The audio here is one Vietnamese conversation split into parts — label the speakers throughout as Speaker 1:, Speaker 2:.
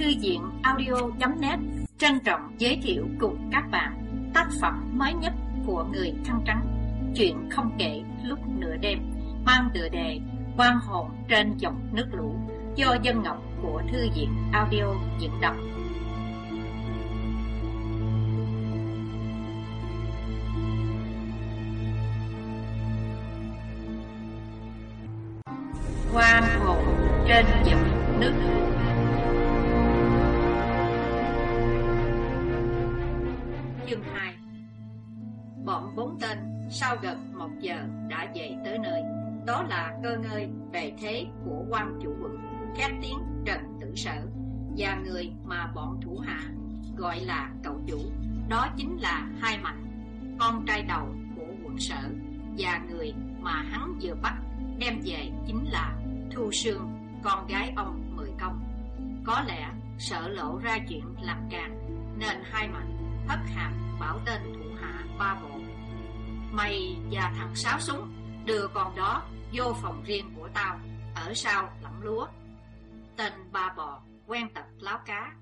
Speaker 1: Thư viện audio.net trân trọng giới thiệu cùng các bạn tác phẩm mới nhất của người khăn trắng. Chuyện không kể lúc nửa đêm, mang tựa đề quan hồn trên dòng nước lũ do dân ngọc của Thư viện audio diễn đọc. Quan chủ quận Khét tiếng Trần Tử Sở Và người mà bọn thủ hạ gọi là cậu chủ. Đó chính là Hai Mạnh, Con trai đầu của quận sở Và người mà hắn vừa bắt đem về chính là Thu Sương, Con gái ông Mười Công. Có lẽ sợ lộ ra chuyện làm càng Nên Hai Mạnh hất hàm bảo tên thủ hạ ba bộ. Mày và thằng Sáu Súng Đưa con đó vô phòng riêng của tao. Ở sau lẫm lúa. Tên ba bò quen tập láo cá.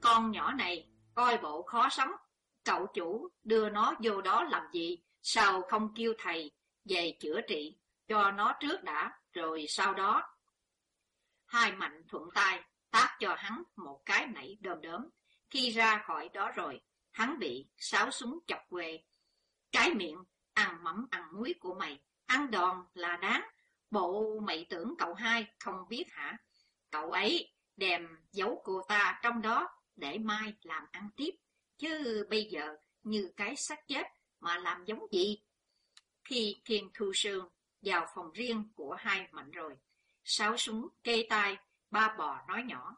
Speaker 1: Con nhỏ này coi bộ khó sống, Cậu chủ đưa nó vô đó làm gì, Sao không kêu thầy về chữa trị Cho nó trước đã, Rồi sau đó. Hai mạnh thuận tay Tác cho hắn một cái nảy đơm đớm. Khi ra khỏi đó rồi, Hắn bị sáu súng chọc quê. Cái miệng ăn mắm ăn muối của mày, Ăn đòn là đáng. Bộ mày tưởng cậu hai không biết hả? Cậu ấy đem giấu cô ta trong đó Để mai làm ăn tiếp. Chứ bây giờ như cái xác chết Mà làm giống gì? Khi Thiên Thu Sương vào phòng riêng của hai mạnh rồi Sáu súng kê tai Ba bò nói nhỏ,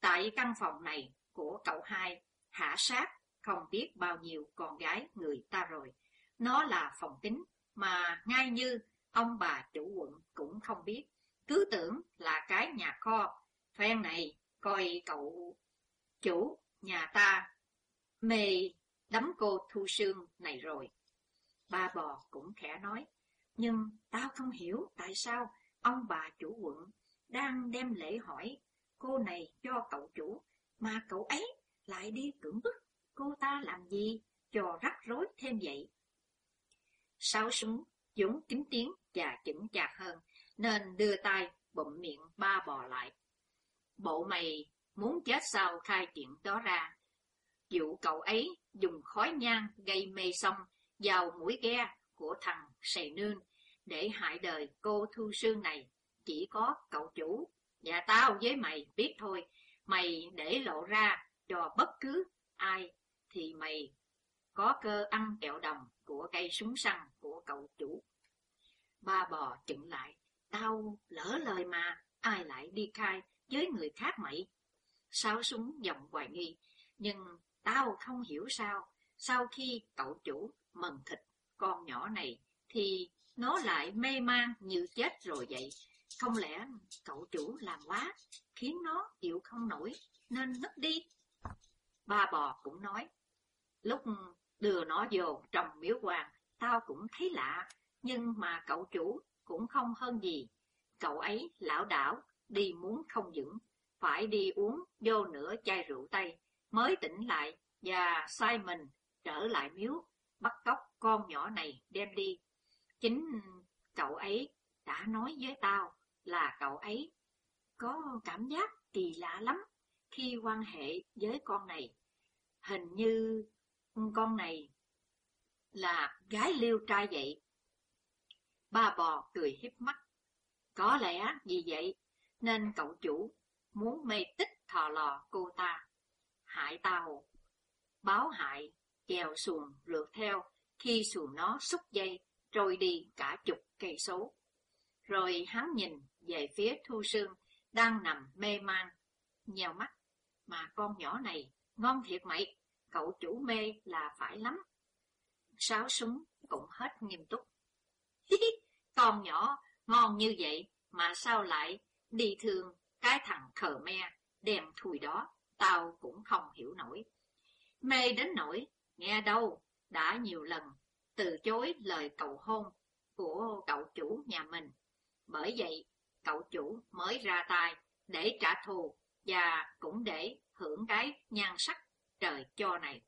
Speaker 1: Tại căn phòng này của cậu hai Hạ sát không biết bao nhiêu con gái người ta rồi. Nó là phòng tính mà ngay như ông bà chủ quận cũng không biết. Cứ tưởng là cái nhà kho. Phen này, coi cậu chủ nhà ta mê đấm cô thu sương này rồi. Ba bò cũng khẽ nói. Nhưng tao không hiểu tại sao ông bà chủ quận đang đem lễ hỏi cô này cho cậu chủ, mà cậu ấy lại đi cưỡng bức cô ta làm gì cho rắc rối thêm vậy? Sáu súng dũng kính tiếng và chững chạc hơn, nên đưa tay bụm miệng ba bò lại. Bộ mày muốn chết sao khai chuyện đó ra. Dụ cậu ấy dùng khói nhang gây mê xong vào mũi ghe của thằng sầy nương để hại đời cô Thu Sương này. Chỉ có cậu chủ và tao với mày biết thôi, mày để lộ ra cho bất cứ ai thì mày có cơ ăn kẹo đồng của cây súng săn của cậu chủ. Ba bò chừng lại, tao lỡ lời mà, ai lại đi khai với người khác mày? Sáu súng giọng hoài nghi, nhưng tao không hiểu sao, sau khi cậu chủ mần thịt con nhỏ này, thì nó lại mê man như chết rồi vậy. Không lẽ cậu chủ làm quá, khiến nó chịu không nổi, nên nứt đi? Ba bò cũng nói, Lúc đưa nó vô trong miếu quan, tao cũng thấy lạ, nhưng mà cậu chủ cũng không hơn gì. Cậu ấy lão đảo, đi muốn không vững, phải đi uống vô nửa chai rượu tây, mới tỉnh lại và sai mình trở lại miếu, bắt cóc con nhỏ này đem đi. Chính cậu ấy đã nói với tao là cậu ấy có cảm giác kỳ lạ lắm khi quan hệ với con này. Hình như con này là gái liêu trai vậy. Ba bò cười hiếp mắt. Có lẽ vì vậy nên cậu chủ muốn mê tích thò lò cô ta. Hại tao, báo hại, chèo xuồng lượt theo khi xuồng nó xúc dây trôi đi cả chục cây số. Rồi hắn nhìn về phía Thu Sương đang nằm mê man, nhèo mắt. Mà con nhỏ này ngon thiệt mày cậu chủ mê là phải lắm. Sáu súng cũng hết nghiêm túc. Con nhỏ ngon như vậy mà sao lại đi thương cái thằng khờ me đem thùi đó, tao cũng không hiểu nổi. Mê đến nổi nghe đâu, đã nhiều lần từ chối lời cầu hôn của cậu chủ nhà mình. Bởi vậy, cậu chủ mới ra tay để trả thù và cũng để hưởng cái nhan sắc trời cho này.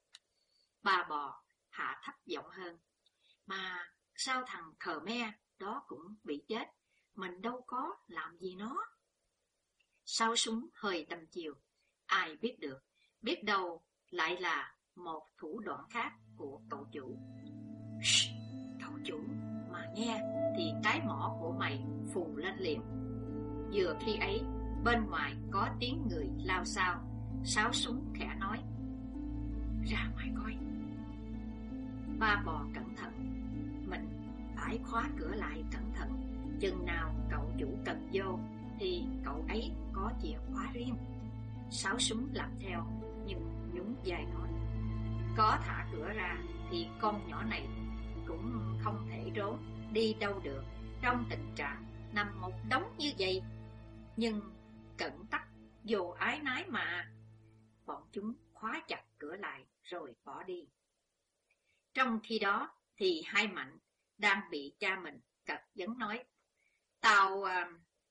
Speaker 1: Bà bò hạ thấp giọng hơn. Mà sao thằng khờ me đó cũng bị chết, mình đâu có làm gì nó. Sao súng hơi tầm chiều, ai biết được, biết đâu lại là một thủ đoạn khác của cậu chủ. Shh, cậu chủ, mà nghe thì cái mỏ của mày phù lên liền. Vừa khi ấy, bên ngoài có tiếng người lao sao, sáo súng khẽ nói. Ra ngoài coi. Ba bò cẩn thận, mình phải khóa cửa lại cẩn thận. Chừng nào cậu chủ cần vô thì cậu ấy có chìa khóa riêng. Sáu súng làm theo, nhưng nhún dài nói. Có thả cửa ra thì con nhỏ này cũng không thể trốn, đi đâu được trong tình trạng nằm một đống như vậy. Nhưng cẩn tắc, vô ái nái mà. Bọn chúng khóa chặt cửa lại rồi bỏ đi. Trong khi đó thì hai mạnh đang bị cha mình cật vấn nói. Tao uh,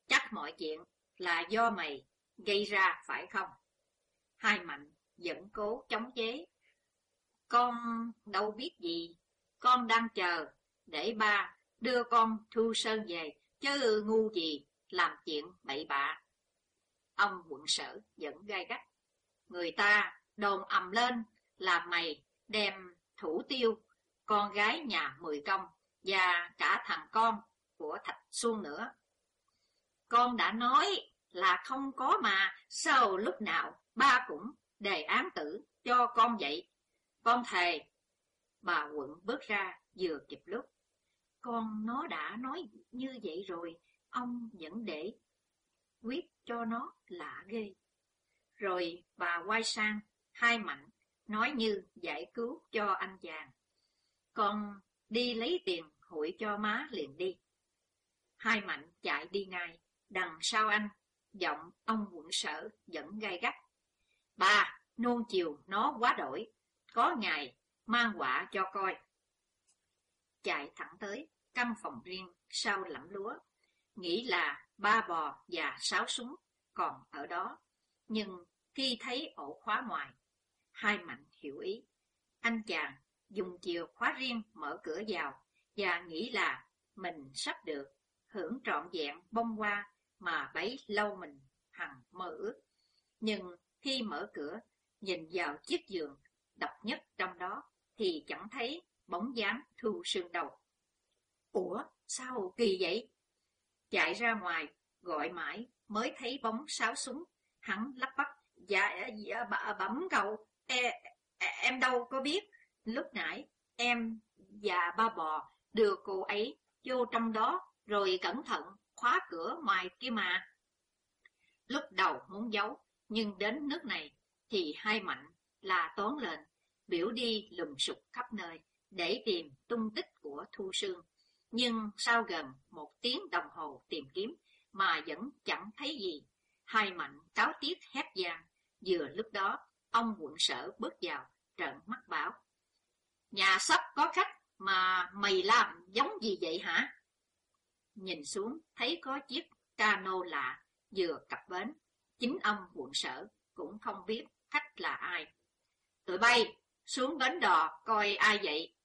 Speaker 1: chắc mọi chuyện là do mày gây ra phải không? Hai mạnh vẫn cố chống chế. Con đâu biết gì, con đang chờ để ba đưa con Thu Sơn về, chứ ngu gì làm chuyện bậy bạ. Ông quận sở vẫn gai gắt. Người ta đồn ầm lên là mày đem thủ tiêu con gái nhà mười công và cả thằng con của Thạch Xuân nữa. Con đã nói là không có mà, sao lúc nào ba cũng đề án tử cho con vậy? Con thề. Bà quận bước ra vừa kịp lúc. Con nó đã nói như vậy rồi, ông vẫn để quyết cho nó lạ ghê. Rồi bà quay sang, hai mạnh, nói như giải cứu cho anh chàng. Con đi lấy tiền hụi cho má liền đi. Hai mạnh chạy đi ngay, đằng sau anh, giọng ông quận sở vẫn gai gắt. Ba, nôn chiều nó quá đổi, có ngày mang quả cho coi. Chạy thẳng tới căn phòng riêng sau lẫm lúa, nghĩ là ba bò và sáu súng còn ở đó. Nhưng khi thấy ổ khóa ngoài, hai mạnh hiểu ý. Anh chàng dùng chìa khóa riêng mở cửa vào và nghĩ là mình sắp được hưởng trọn vẹn bông hoa mà bấy lâu mình hằng mơ ước. Nhưng khi mở cửa, nhìn vào chiếc giường độc nhất trong đó thì chẳng thấy bóng dáng thu sương đầu. Ủa, sao kỳ vậy? Chạy ra ngoài, gọi mãi mới thấy bóng sáo súng, hắn lắp bắp, dạ, dạ bẩm cậu, em đâu có biết, lúc nãy em và ba bò đưa cô ấy vô trong đó rồi cẩn thận khóa cửa ngoài kia mà. Lúc đầu muốn giấu, nhưng đến nước này thì hai mạnh là toán lên, biểu đi lùm sụp khắp nơi để tìm tung tích của Thu Sương. Nhưng sau gần một tiếng đồng hồ tìm kiếm mà vẫn chẳng thấy gì, hai mạnh cáo tiếc hét gian. Vừa lúc đó, ông quận sở bước vào, trợn mắt bảo. Nhà sắp có khách mà mày làm giống gì vậy hả? Nhìn xuống thấy có chiếc cano lạ vừa cập bến. Chính ông quận sở cũng không biết khách là ai. Tụi bay xuống bến đò coi ai vậy.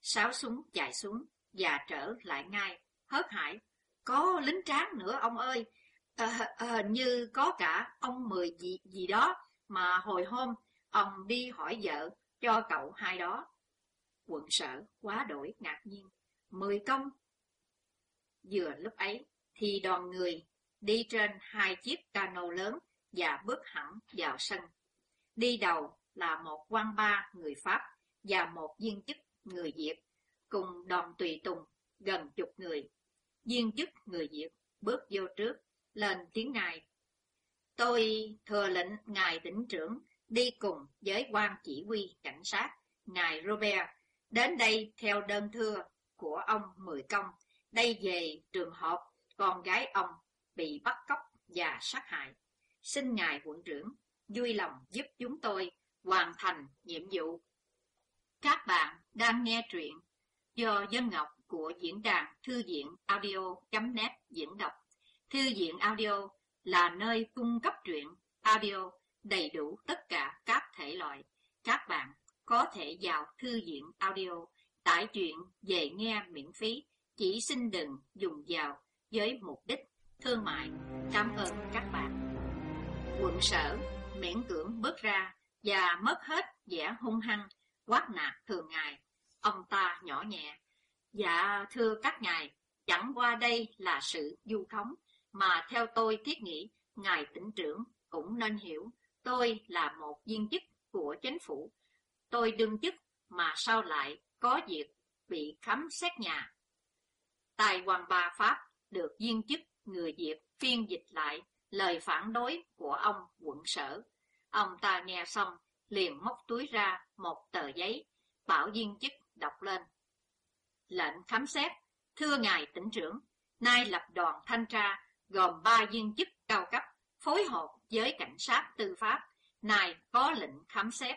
Speaker 1: Sáu súng chạy xuống và trở lại ngay, hớt hải. Có lính tráng nữa ông ơi, à, à, như có cả ông mười gì, gì đó mà hồi hôm ông đi hỏi vợ cho cậu hai đó. Quận sở quá đổi ngạc nhiên, mười công. Vừa lúc ấy thì đoàn người đi trên hai chiếc cano lớn và bước hẳn vào sân. Đi đầu là một quan ba người Pháp và một viên chức người Việt, cùng đoàn tùy tùng gần chục người. Viên chức người Việt bước vô trước, lên tiếng ngài. Tôi thừa lệnh ngài tỉnh trưởng đi cùng với quan chỉ huy cảnh sát, ngài Robert, đến đây theo đơn thưa của ông Mười Công, đây về trường hợp con gái ông bị bắt cóc và sát hại. Xin ngài quận trưởng vui lòng giúp chúng tôi hoàn thành nhiệm vụ. Các bạn đang nghe truyện do Dân Ngọc của diễn đàn thư viện audio.net diễn đọc. Thư viện audio là nơi cung cấp truyện audio đầy đủ tất cả các thể loại. Các bạn có thể vào thư viện audio tải truyện về nghe miễn phí, chỉ xin đừng dùng vào với mục đích thương mại. Cảm ơn các bạn. Quận sở miễn cưỡng bước ra và mất hết vẻ hung hăng, quát nạt thường ngày. Ông ta nhỏ nhẹ. Dạ thưa các ngài, chẳng qua đây là sự du khống, mà theo tôi thiết nghĩ, ngài tỉnh trưởng cũng nên hiểu, tôi là một viên chức của chính phủ. Tôi đương chức mà sao lại có việc bị khám xét nhà. Tài hoàng bà Pháp được viên chức người Việt phiên dịch lại lời phản đối của ông quận sở. Ông ta nghe xong, liền móc túi ra một tờ giấy, bảo viên chức đọc lên. Lệnh khám xét, thưa ngài tỉnh trưởng, nay lập đoàn thanh tra gồm ba viên chức cao cấp phối hợp với cảnh sát tư pháp, nay có lệnh khám xét,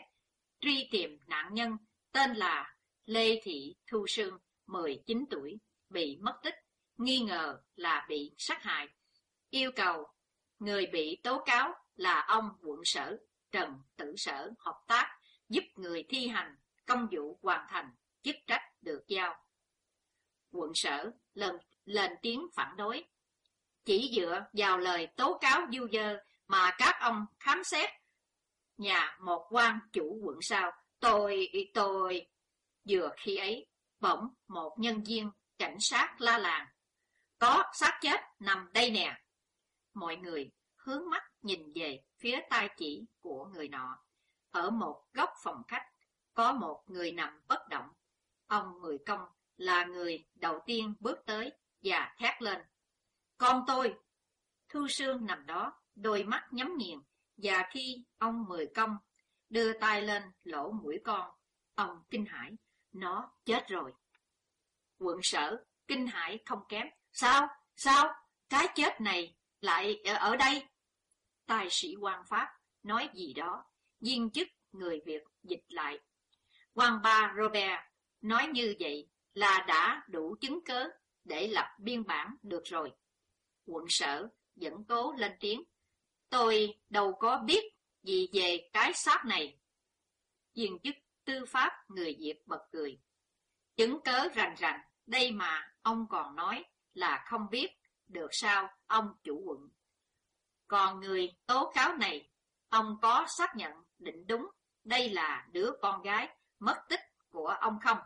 Speaker 1: truy tìm nạn nhân tên là Lê Thị Thu Sương, 19 tuổi, bị mất tích, nghi ngờ là bị sát hại. Yêu cầu người bị tố cáo là ông quận sở Trần Tử Sở hợp tác giúp người thi hành công vụ hoàn thành chức trách được giao. Quận sở lần lên tiếng phản đối. Chỉ dựa vào lời tố cáo du dơ mà các ông khám xét nhà một quan chủ quận sao, tôi, tôi... Vừa khi ấy, bỗng một nhân viên cảnh sát la làng. Có xác chết nằm đây nè. Mọi người hướng mắt nhìn về phía tay chỉ của người nọ. Ở một góc phòng khách, có một người nằm bất động. Ông Mười Công là người đầu tiên bước tới và thét lên. Con tôi! Thu Sương nằm đó, đôi mắt nhắm nghiền, và khi ông Mười Công đưa tay lên lỗ mũi con, ông kinh hãi, nó chết rồi. Quận sở, kinh hãi không kém. Sao? Sao? Cái chết này lại ở đây? Tài sĩ quan Pháp nói gì đó, viên chức người Việt dịch lại. Quan ba Robert nói như vậy là đã đủ chứng cớ để lập biên bản được rồi. Quận sở dẫn cố lên tiếng. Tôi đâu có biết gì về cái xác này. Viên chức tư pháp người Việt bật cười. Chứng cớ rành rành, đây mà ông còn nói là không biết, được sao ông chủ quận. Còn người tố cáo này, ông có xác nhận định đúng đây là đứa con gái mất tích của ông không?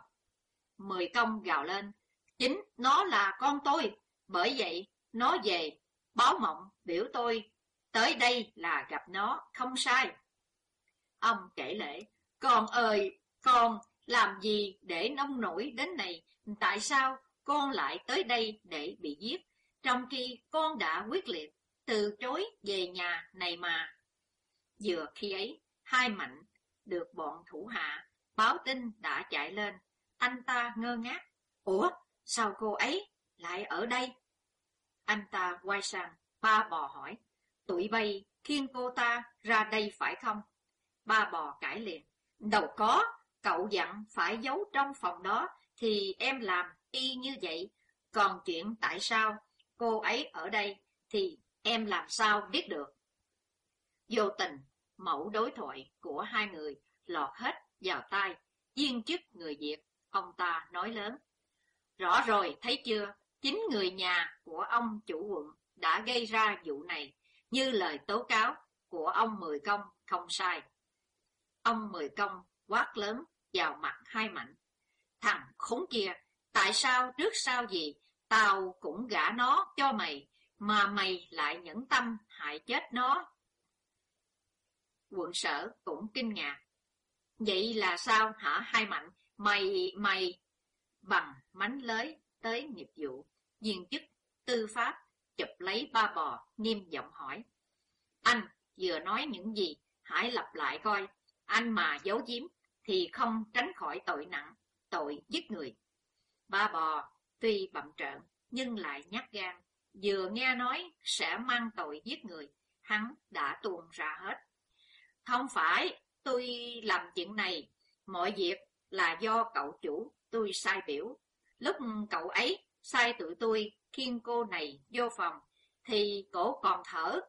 Speaker 1: Mười công gào lên, chính nó là con tôi, bởi vậy nó về, báo mộng biểu tôi, tới đây là gặp nó, không sai. Ông kể lễ, con ơi, con làm gì để nông nổi đến này, tại sao con lại tới đây để bị giết, trong khi con đã quyết liệt từ chối về nhà này mà. Vừa khi ấy, hai mạnh được bọn thủ hạ báo tin đã chạy lên, anh ta ngơ ngác. Ủa, sao cô ấy lại ở đây? Anh ta quay sang, ba bò hỏi, tụi bay khiêng cô ta ra đây phải không? Ba bò cãi liền, đâu có, cậu dặn phải giấu trong phòng đó, thì em làm y như vậy. Còn chuyện tại sao cô ấy ở đây thì em làm sao biết được? Vô tình, mẫu đối thoại của hai người lọt hết vào tai, viên chức người Việt, ông ta nói lớn. Rõ rồi, thấy chưa, chính người nhà của ông chủ quận đã gây ra vụ này, như lời tố cáo của ông Mười Công không sai. Ông Mười Công quát lớn vào mặt hai mạnh. Thằng khốn kia, tại sao trước sau gì, tao cũng gả nó cho mày, mà mày lại nhẫn tâm hại chết nó. Quận sở cũng kinh ngạc. Vậy là sao hả hai mạnh? Mày, mày... Bằng mánh lới tới nghiệp vụ, viên chức, tư pháp, chụp lấy ba bò, nghiêm giọng hỏi. Anh vừa nói những gì? Hãy lặp lại coi. Anh mà giấu giếm thì không tránh khỏi tội nặng, tội giết người. Ba bò tuy bậm trợn nhưng lại nhát gan, vừa nghe nói sẽ mang tội giết người, hắn đã tuôn ra hết. Không phải tôi làm chuyện này, mọi việc là do cậu chủ tôi sai biểu. Lúc cậu ấy sai tụi tôi khiêng cô này vô phòng, thì cổ còn thở.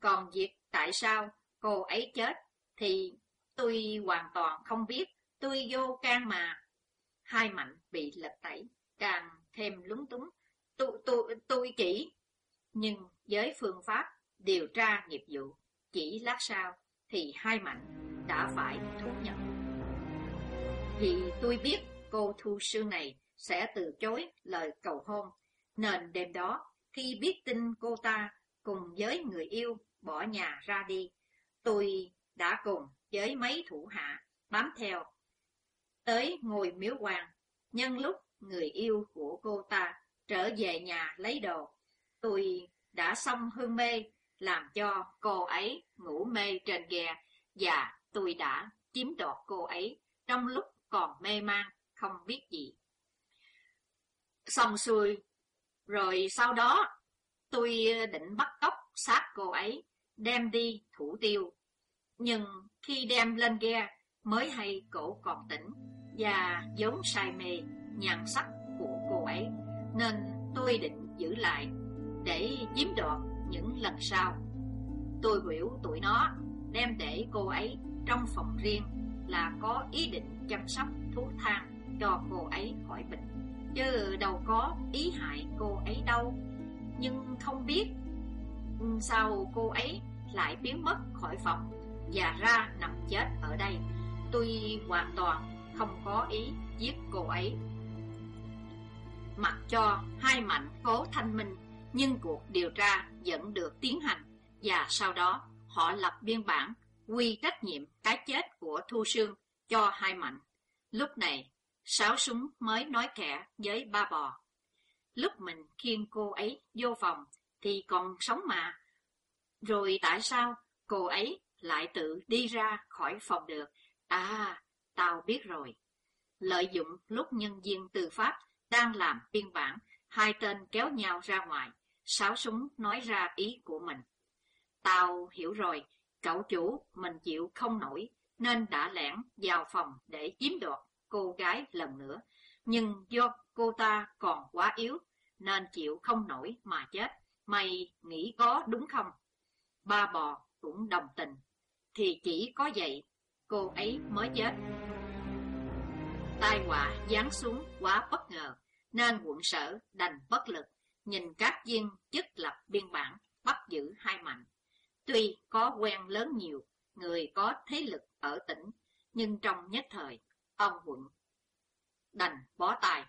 Speaker 1: Còn việc tại sao cô ấy chết, thì tôi hoàn toàn không biết, tôi vô can mà. Hai mạnh bị lật tẩy, càng thêm lúng túng. Tôi, tôi, tôi chỉ... Nhưng với phương pháp điều tra nghiệp vụ, chỉ lát sau thì hai mạnh đã phải thú nhận. Vì tôi biết cô Thu sư này sẽ từ chối lời cầu hôn, nên đêm đó khi biết tin cô ta cùng với người yêu bỏ nhà ra đi, tôi đã cùng với mấy thủ hạ bám theo. Tới ngồi miếu hoàng, nhân lúc người yêu của cô ta trở về nhà lấy đồ, tôi đã xong hương mê, làm cho cô ấy ngủ mê trên ghe, và tôi đã chiếm đoạt cô ấy trong lúc còn mê man, không biết gì. Xong xuôi, rồi sau đó tôi định bắt cóc sát cô ấy, đem đi thủ tiêu. Nhưng khi đem lên ghe mới hay cổ còn tỉnh và giống say mê nhàn sắc của cô ấy, nên tôi định giữ lại để chiếm đoạt những lần sau. Tôi biểu tụi nó đem để cô ấy trong phòng riêng là có ý định chăm sóc thuốc thang cho cô ấy khỏi bệnh, chứ đâu có ý hại cô ấy đâu. Nhưng không biết sao cô ấy lại biến mất khỏi phòng và ra nằm chết ở đây. Tôi hoàn toàn không có ý giết cô ấy. Mặc cho hai mạnh cố thanh minh, nhưng cuộc điều tra vẫn được tiến hành và sau đó họ lập biên bản quy trách nhiệm cái chết của Thu Sương cho hai mạnh. Lúc này, sáu súng mới nói kẻ với ba bò. Lúc mình khiêng cô ấy vô phòng thì còn sống mà. Rồi tại sao cô ấy lại tự đi ra khỏi phòng được? À, tao biết rồi. Lợi dụng lúc nhân viên tư pháp đang làm biên bản, hai tên kéo nhau ra ngoài, sáu súng nói ra ý của mình. Tao hiểu rồi, cậu chủ mình chịu không nổi, nên đã lẻn vào phòng để chiếm đoạt cô gái lần nữa. Nhưng do cô ta còn quá yếu, nên chịu không nổi mà chết. Mày nghĩ có đúng không? Ba bò cũng đồng tình. Thì chỉ có vậy, cô ấy mới chết. Tai họa giáng xuống quá bất ngờ, nên quận sở đành bất lực, nhìn các viên chức lập biên bản, bắt giữ hai mạnh. Tuy có quen lớn nhiều, người có thế lực ở tỉnh, nhưng trong nhất thời, ông quận đành bó tài.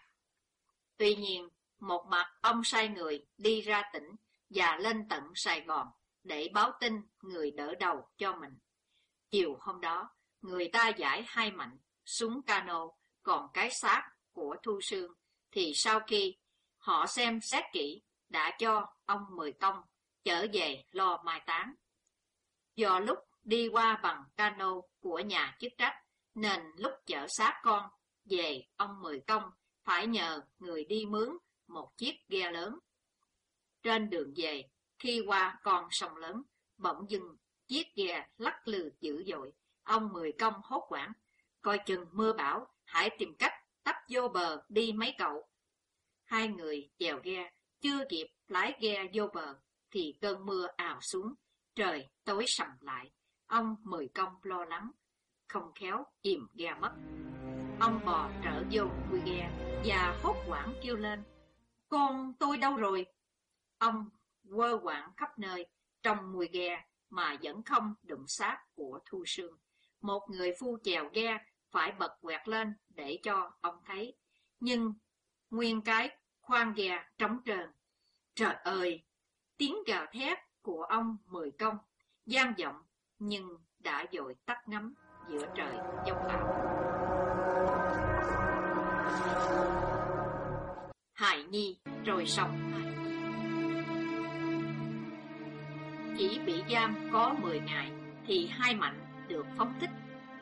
Speaker 1: Tuy nhiên, một mặt ông sai người đi ra tỉnh và lên tận Sài Gòn để báo tin người đỡ đầu cho mình. Chiều hôm đó, người ta giải hai mạnh súng cano, còn cái xác của Thu Sương thì sau khi họ xem xét kỹ đã cho ông Mười Công trở về lo mai táng. Do lúc đi qua bằng cano của nhà chức trách, nên lúc chở xác con về ông Mười Công phải nhờ người đi mướn một chiếc ghe lớn. Trên đường về, khi qua con sông lớn, bỗng dưng chiếc ghe lắc lư dữ dội. Ông Mười Công hốt quảng, coi chừng mưa bão, hãy tìm cách tấp vô bờ đi mấy cậu. Hai người chèo ghe, chưa kịp lái ghe vô bờ, thì cơn mưa ào xuống, trời tối sầm lại. Ông Mười Công lo lắng, không khéo, chìm ghe mất. Ông bò trở vô quy ghe và hốt quảng kêu lên. Con tôi đâu rồi? Ông quơ quảng khắp nơi, trong mùi ghe mà vẫn không đụng sát của Thu Sương. Một người phu chèo ghe phải bật quẹt lên để cho ông thấy. Nhưng nguyên cái khoan ghe trống trơn. Trời ơi! Tiếng gào thét của ông Mười Công, gian vọng nhưng đã dội tắt ngắm giữa trời giông bão. Hải Nhi rồi xong Chỉ bị giam có 10 ngày thì hai mạnh được phóng thích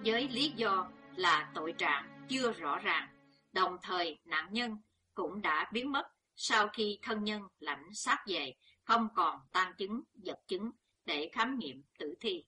Speaker 1: với lý do là tội trạng chưa rõ ràng, đồng thời nạn nhân cũng đã biến mất sau khi thân nhân lãnh xác về, không còn tan chứng, vật chứng để khám nghiệm tử thi.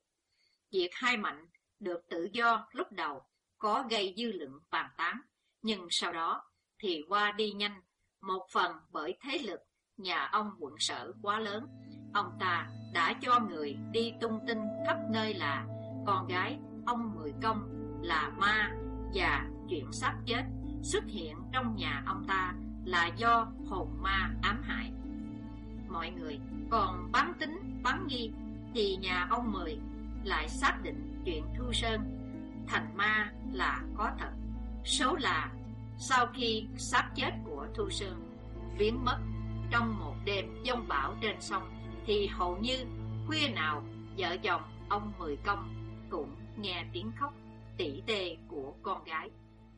Speaker 1: Việc hai mạnh được tự do lúc đầu có gây dư luận bàn tán, nhưng sau đó thì qua đi nhanh, một phần bởi thế lực nhà ông quận sở quá lớn, ông ta đã cho người đi tung tin khắp nơi là con gái ông Mười Công là ma và chuyện sắp chết xuất hiện trong nhà ông ta là do hồn ma ám hại. Mọi người còn bán tính, bán nghi thì nhà ông Mười lại xác định chuyện Thu Sơn thành ma là có thật. Số là sau khi sắp chết của Thu Sơn biến mất trong một đêm giông bão trên sông thì hầu như khuya nào vợ chồng ông Mười Công cũng nghe tiếng khóc tỉ tê của con gái.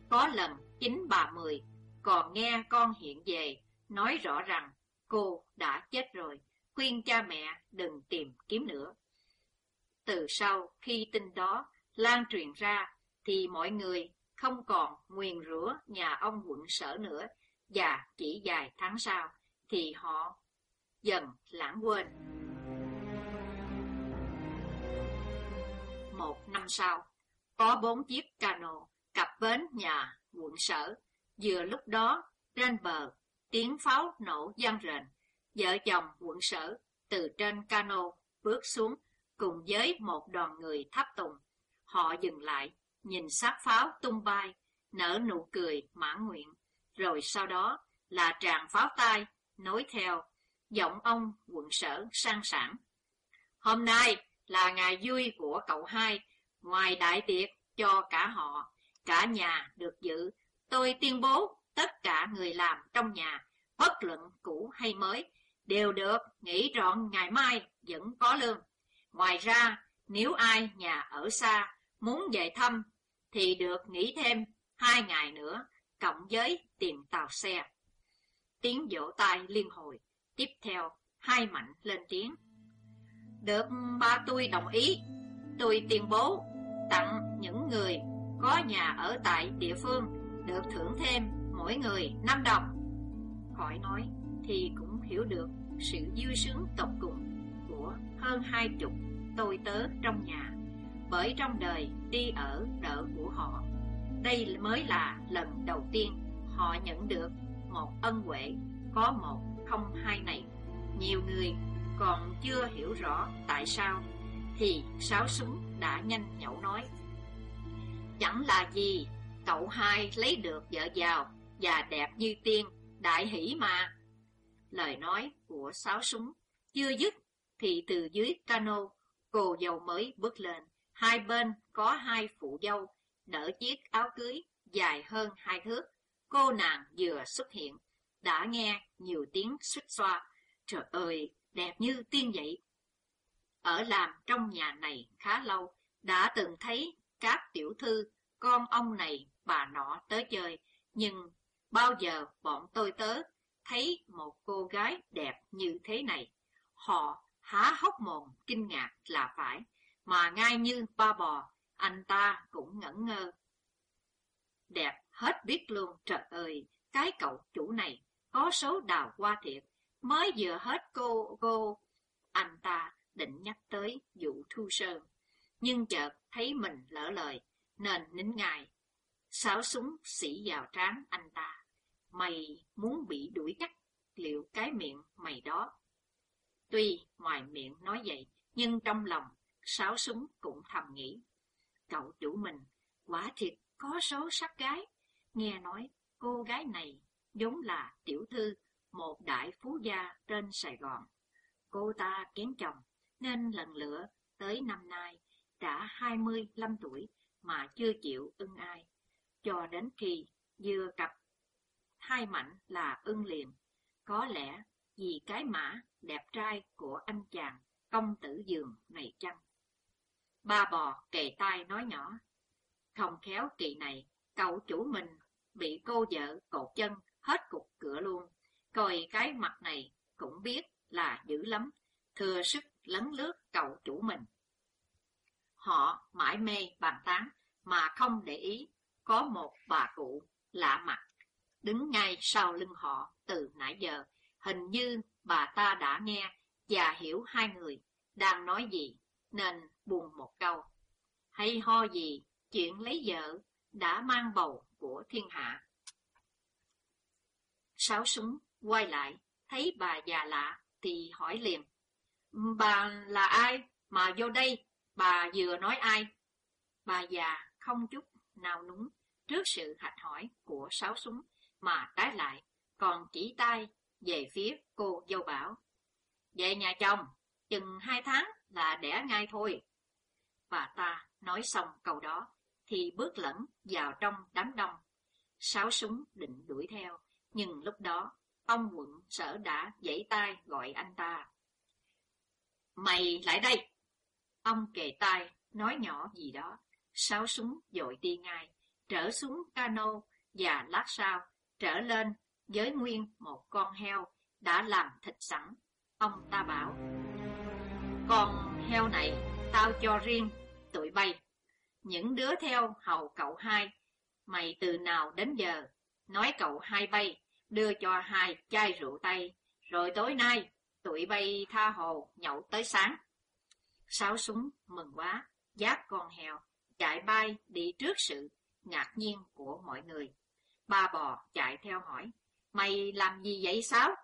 Speaker 1: Có lần chính bà Mười còn nghe con hiện về nói rõ rằng cô đã chết rồi, khuyên cha mẹ đừng tìm kiếm nữa. Từ sau khi tin đó lan truyền ra thì mọi người không còn nguyền rủa nhà ông quận sở nữa và chỉ vài tháng sau thì họ dần lãng quên. Một năm sau, có bốn chiếc cano cập bến nhà quận sở. Vừa lúc đó, trên bờ, tiếng pháo nổ vang rền. Vợ chồng quận sở từ trên cano bước xuống cùng với một đoàn người tháp tùng. Họ dừng lại, nhìn sát pháo tung bay, nở nụ cười mãn nguyện. Rồi sau đó là tràng pháo tay, nối theo, giọng ông quận sở sang sảng. Hôm nay là ngày vui của cậu hai, ngoài đại tiệc cho cả họ, cả nhà được dự. Tôi tuyên bố tất cả người làm trong nhà, bất luận cũ hay mới, đều được nghỉ trọn ngày mai vẫn có lương. Ngoài ra, nếu ai nhà ở xa muốn về thăm thì được nghỉ thêm hai ngày nữa, cộng với tiền tàu xe. Tiếng vỗ tay liên hồi, tiếp theo hai mạnh lên tiếng. Được ba tôi đồng ý, tôi tuyên bố tặng những người có nhà ở tại địa phương được thưởng thêm mỗi người 5 đồng. Khỏi nói thì cũng hiểu được sự vui sướng tột cùng hơn hai chục tôi tớ trong nhà, bởi trong đời đi ở đỡ của họ. Đây mới là lần đầu tiên họ nhận được một ân huệ có một không hai này. Nhiều người còn chưa hiểu rõ tại sao thì sáo súng đã nhanh nhậu nói Chẳng là gì Cậu hai lấy được vợ giàu Và đẹp như tiên Đại hỷ mà Lời nói của sáo súng Chưa dứt thì từ dưới cano Cô dâu mới bước lên. Hai bên có hai phụ dâu nở chiếc áo cưới Dài hơn hai thước. Cô nàng vừa xuất hiện Đã nghe nhiều tiếng xuất xoa. Trời ơi đẹp như tiên vậy. Ở làm trong nhà này khá lâu, đã từng thấy các tiểu thư, con ông này, bà nọ tới chơi, nhưng bao giờ bọn tôi tớ thấy một cô gái đẹp như thế này. Họ há hốc mồm kinh ngạc là phải, mà ngay như ba bò, anh ta cũng ngẩn ngơ. Đẹp hết biết luôn, trời ơi, cái cậu chủ này có số đào hoa thiệt, mới vừa hết cô cô. Anh ta định nhắc tới vụ Thu Sơn, nhưng chợt thấy mình lỡ lời, nên nín ngài. Sáo súng xỉ vào trán anh ta. Mày muốn bị đuổi cắt, liệu cái miệng mày đó. Tuy ngoài miệng nói vậy, nhưng trong lòng, sáo súng cũng thầm nghĩ. Cậu chủ mình, quả thiệt có số sắc gái. Nghe nói, cô gái này giống là tiểu thư, một đại phú gia trên Sài Gòn. Cô ta kén chồng, nên lần lựa tới năm nay đã 25 tuổi mà chưa chịu ưng ai, cho đến khi vừa cặp hai mảnh là ưng liền. Có lẽ vì cái mã đẹp trai của anh chàng công tử giường này chăng? Ba bò kề tai nói nhỏ, không khéo kỳ này cậu chủ mình bị cô vợ cột chân hết cục cửa luôn, coi cái mặt này cũng biết là dữ lắm, thừa sức lấn lướt cậu chủ mình. Họ mãi mê bàn tán mà không để ý có một bà cụ lạ mặt đứng ngay sau lưng họ từ nãy giờ. Hình như bà ta đã nghe và hiểu hai người đang nói gì nên buồn một câu. Hay ho gì chuyện lấy vợ đã mang bầu của thiên hạ. Sáu súng quay lại thấy bà già lạ thì hỏi liền. Bà là ai mà vô đây? Bà vừa nói ai? Bà già không chút nào núng trước sự hạch hỏi của sáu súng, mà trái lại còn chỉ tay về phía cô dâu bảo. Về nhà chồng, chừng hai tháng là đẻ ngay thôi. Bà ta nói xong câu đó, thì bước lẫn vào trong đám đông. Sáu súng định đuổi theo, nhưng lúc đó, ông quận sở đã giãy tay gọi anh ta. Mày lại đây! Ông kề tay, nói nhỏ gì đó. Sáu súng dội đi ngay, trở xuống cano và lát sau trở lên với nguyên một con heo đã làm thịt sẵn. Ông ta bảo, con heo này tao cho riêng tụi bay. Những đứa theo hầu cậu hai, mày từ nào đến giờ, nói cậu hai bay, đưa cho hai chai rượu tây, rồi tối nay tụi bay tha hồ nhậu tới sáng. Sáu súng mừng quá, giáp con heo, chạy bay đi trước sự ngạc nhiên của mọi người. Ba bò chạy theo hỏi, mày làm gì vậy sao?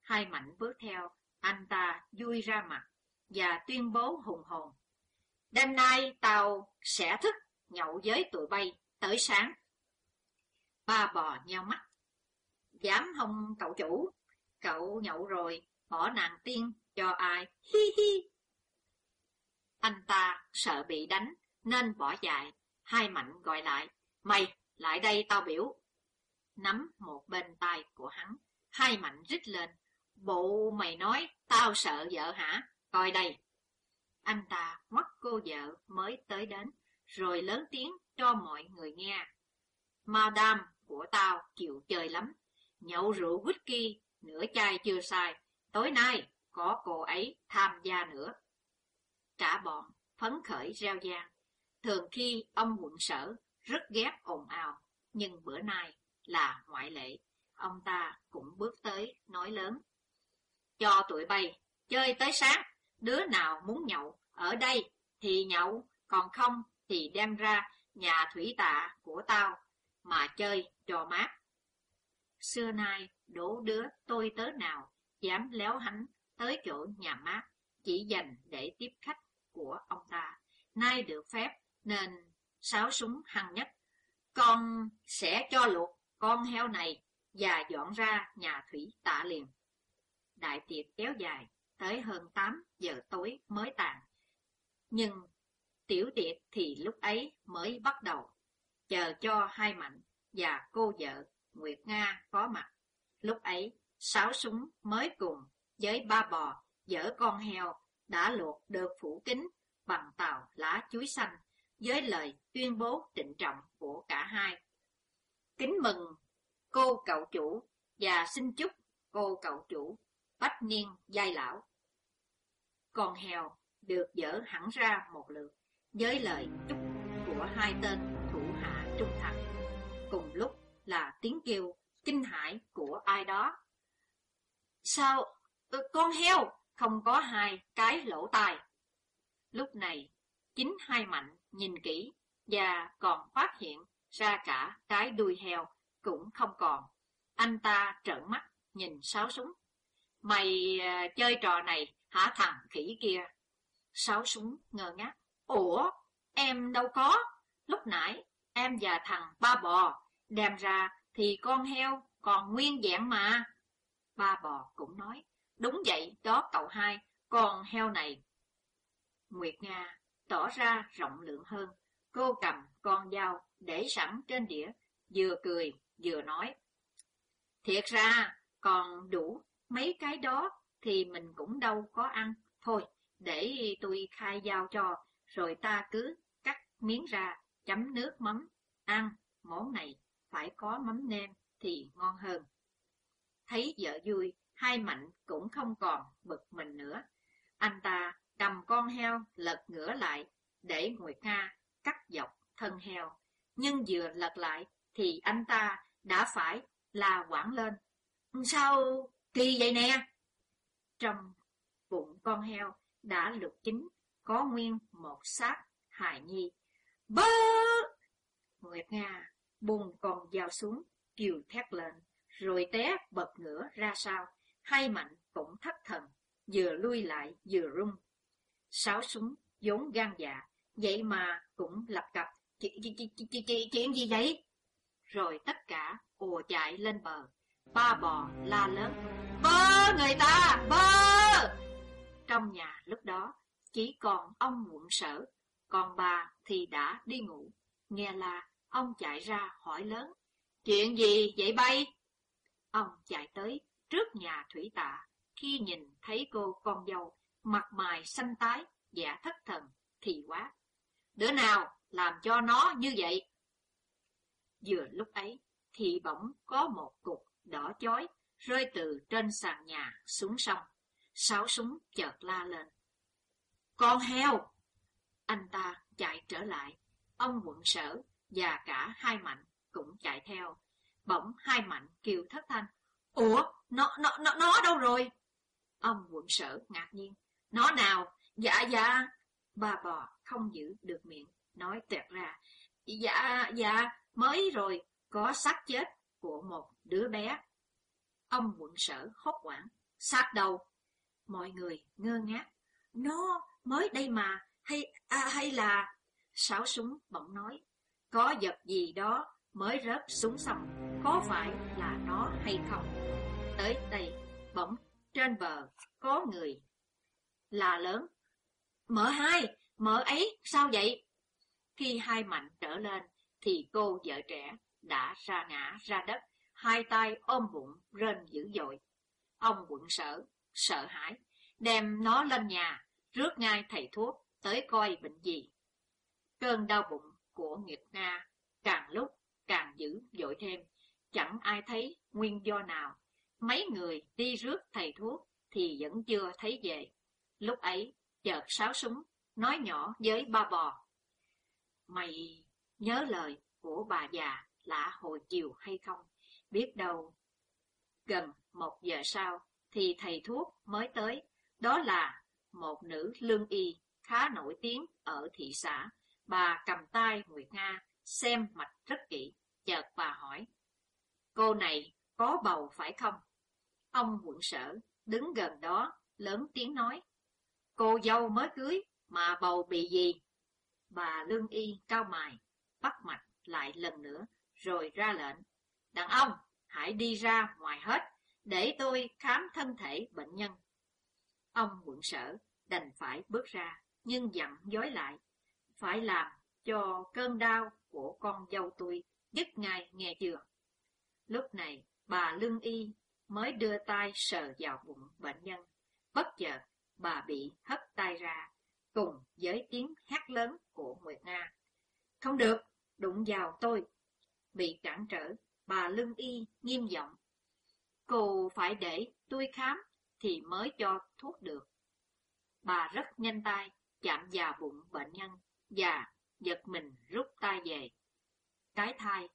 Speaker 1: Hai mạnh bước theo, anh ta vui ra mặt và tuyên bố hùng hồn. Đêm nay tao sẽ thức nhậu với tụi bay tới sáng. Ba bò nheo mắt. Dám không cậu chủ, cậu nhậu rồi, bỏ nàng tiên cho ai, hi hi. Anh ta sợ bị đánh, nên bỏ chạy. Hai mạnh gọi lại, mày, lại đây tao biểu. Nắm một bên tay của hắn, hai mạnh rít lên. Bộ mày nói, tao sợ vợ hả? Coi đây. Anh ta ngoắt cô vợ mới tới đến, rồi lớn tiếng cho mọi người nghe. Madame của tao chịu chơi lắm, nhậu rượu whisky, nửa chai chưa sai, tối nay có cô ấy tham gia nữa. Cả bọn phấn khởi reo gian. Thường khi ông quận sở rất ghét ồn ào, nhưng bữa nay là ngoại lệ. Ông ta cũng bước tới nói lớn. Cho tụi bay chơi tới sáng, đứa nào muốn nhậu ở đây thì nhậu, còn không thì đem ra nhà thủy tạ của tao mà chơi cho mát. Xưa nay, đổ đứa tôi tớ nào dám léo hắn tới chỗ nhà mát chỉ dành để tiếp khách của ông ta. Nay được phép nên sáo súng hăng nhất. Con sẽ cho luộc con heo này và dọn ra nhà thủy tạ liền. Đại tiệc kéo dài tới hơn 8 giờ tối mới tàn. Nhưng tiểu tiệc thì lúc ấy mới bắt đầu, chờ cho hai mạnh và cô vợ Nguyệt Nga có mặt. Lúc ấy, sáu súng mới cùng với ba bò dỡ con heo đã luộc được phủ kính bằng tàu lá chuối xanh với lời tuyên bố trịnh trọng của cả hai. Kính mừng cô cậu chủ và xin chúc cô cậu chủ bách niên giai lão. Con heo được dỡ hẳn ra một lượt với lời chúc của hai tên thủ hạ trung thành. Cùng lúc là tiếng kêu kinh hãi của ai đó. Sao? Ừ, con heo không có hai cái lỗ tai. Lúc này, chính hai mạnh nhìn kỹ và còn phát hiện ra cả cái đuôi heo cũng không còn. Anh ta trợn mắt nhìn sáu súng. Mày ờ, chơi trò này hả thằng khỉ kia? Sáu súng ngơ ngác. Ủa, em đâu có. Lúc nãy em và thằng ba bò đem ra thì con heo còn nguyên dạng mà. Ba bò cũng nói. Đúng vậy, đó cậu hai, con heo này. Nguyệt Nga tỏ ra rộng lượng hơn. Cô cầm con dao để sẵn trên đĩa, vừa cười vừa nói. Thiệt ra, còn đủ mấy cái đó thì mình cũng đâu có ăn. Thôi, để tôi khai dao cho, rồi ta cứ cắt miếng ra, chấm nước mắm, ăn. Món này phải có mắm nêm thì ngon hơn. Thấy vợ vui, hai mạnh cũng không còn bực mình nữa. Anh ta cầm con heo lật ngửa lại để Nguyệt Nga cắt dọc thân heo. Nhưng vừa lật lại thì anh ta đã phải là quảng lên. Sao kỳ vậy nè? Trong bụng con heo đã lục chín, có nguyên một xác hài nhi. Bơ! Nguyệt Nga buông con dao xuống, kiều thét lên, rồi té bật ngửa ra sau. Hai mạnh cũng thất thần, vừa lui lại vừa rung. Sáu súng vốn gan dạ, vậy mà cũng lập cập. Chị, chuyện gì vậy? Rồi tất cả ùa chạy lên bờ. Ba bò la lớn. Bơ người ta, bơ! Trong nhà lúc đó chỉ còn ông muộn sở, còn bà thì đã đi ngủ. Nghe là ông chạy ra hỏi lớn. Chuyện gì vậy bay? Ông chạy tới trước nhà thủy tạ, khi nhìn thấy cô con dâu, mặt mày xanh tái, giả thất thần, thì quá. Đứa nào làm cho nó như vậy? Vừa lúc ấy, thì bỗng có một cục đỏ chói rơi từ trên sàn nhà xuống sông. Sáu súng chợt la lên. Con heo! Anh ta chạy trở lại. Ông quận sở và cả hai mạnh cũng chạy theo. Bỗng hai mạnh kêu thất thanh. Ủa, nó, nó, nó, nó đâu rồi? Ông quận sở ngạc nhiên. Nó nào? Dạ, dạ. Bà bò không giữ được miệng, nói tuyệt ra. Dạ, dạ, mới rồi, có xác chết của một đứa bé. Ông quận sở hốt quảng. Xác đầu. Mọi người ngơ ngác. Nó mới đây mà, hay à, hay là... Sáu súng bỗng nói. Có vật gì đó mới rớt xuống sông, có phải là nó hay không? Tới đây, bỗng trên bờ có người là lớn. Mở hai, mở ấy, sao vậy? Khi hai mạnh trở lên, thì cô vợ trẻ đã ra ngã ra đất, hai tay ôm bụng, rên dữ dội. Ông quận sở, sợ hãi, đem nó lên nhà, rước ngay thầy thuốc, tới coi bệnh gì. Cơn đau bụng của Nguyệt Nga càng lúc càng dữ dội thêm, chẳng ai thấy nguyên do nào. Mấy người đi rước thầy thuốc thì vẫn chưa thấy về. Lúc ấy, chợt sáo súng, nói nhỏ với ba bò. Mày nhớ lời của bà già lạ hồi chiều hay không? Biết đâu. Gần một giờ sau, thì thầy thuốc mới tới. Đó là một nữ lương y khá nổi tiếng ở thị xã. Bà cầm tay Nguyệt Nga, xem mạch rất kỹ, chợt bà hỏi. Cô này có bầu phải không? Ông quận sở, đứng gần đó, lớn tiếng nói. Cô dâu mới cưới, mà bầu bị gì? Bà lương y cao mài, bắt mạch lại lần nữa, rồi ra lệnh. Đàn ông, hãy đi ra ngoài hết, để tôi khám thân thể bệnh nhân. Ông quận sở đành phải bước ra, nhưng dặn dối lại, phải làm cho cơn đau của con dâu tôi dứt ngay nghe chưa. Lúc này, bà Lương Y mới đưa tay sờ vào bụng bệnh nhân. Bất chợt, bà bị hất tay ra, cùng với tiếng hát lớn của Nguyệt Nga. Không được, đụng vào tôi. Bị cản trở, bà Lương Y nghiêm giọng. Cô phải để tôi khám thì mới cho thuốc được. Bà rất nhanh tay, chạm vào bụng bệnh nhân và giật mình rút tay về. Cái thai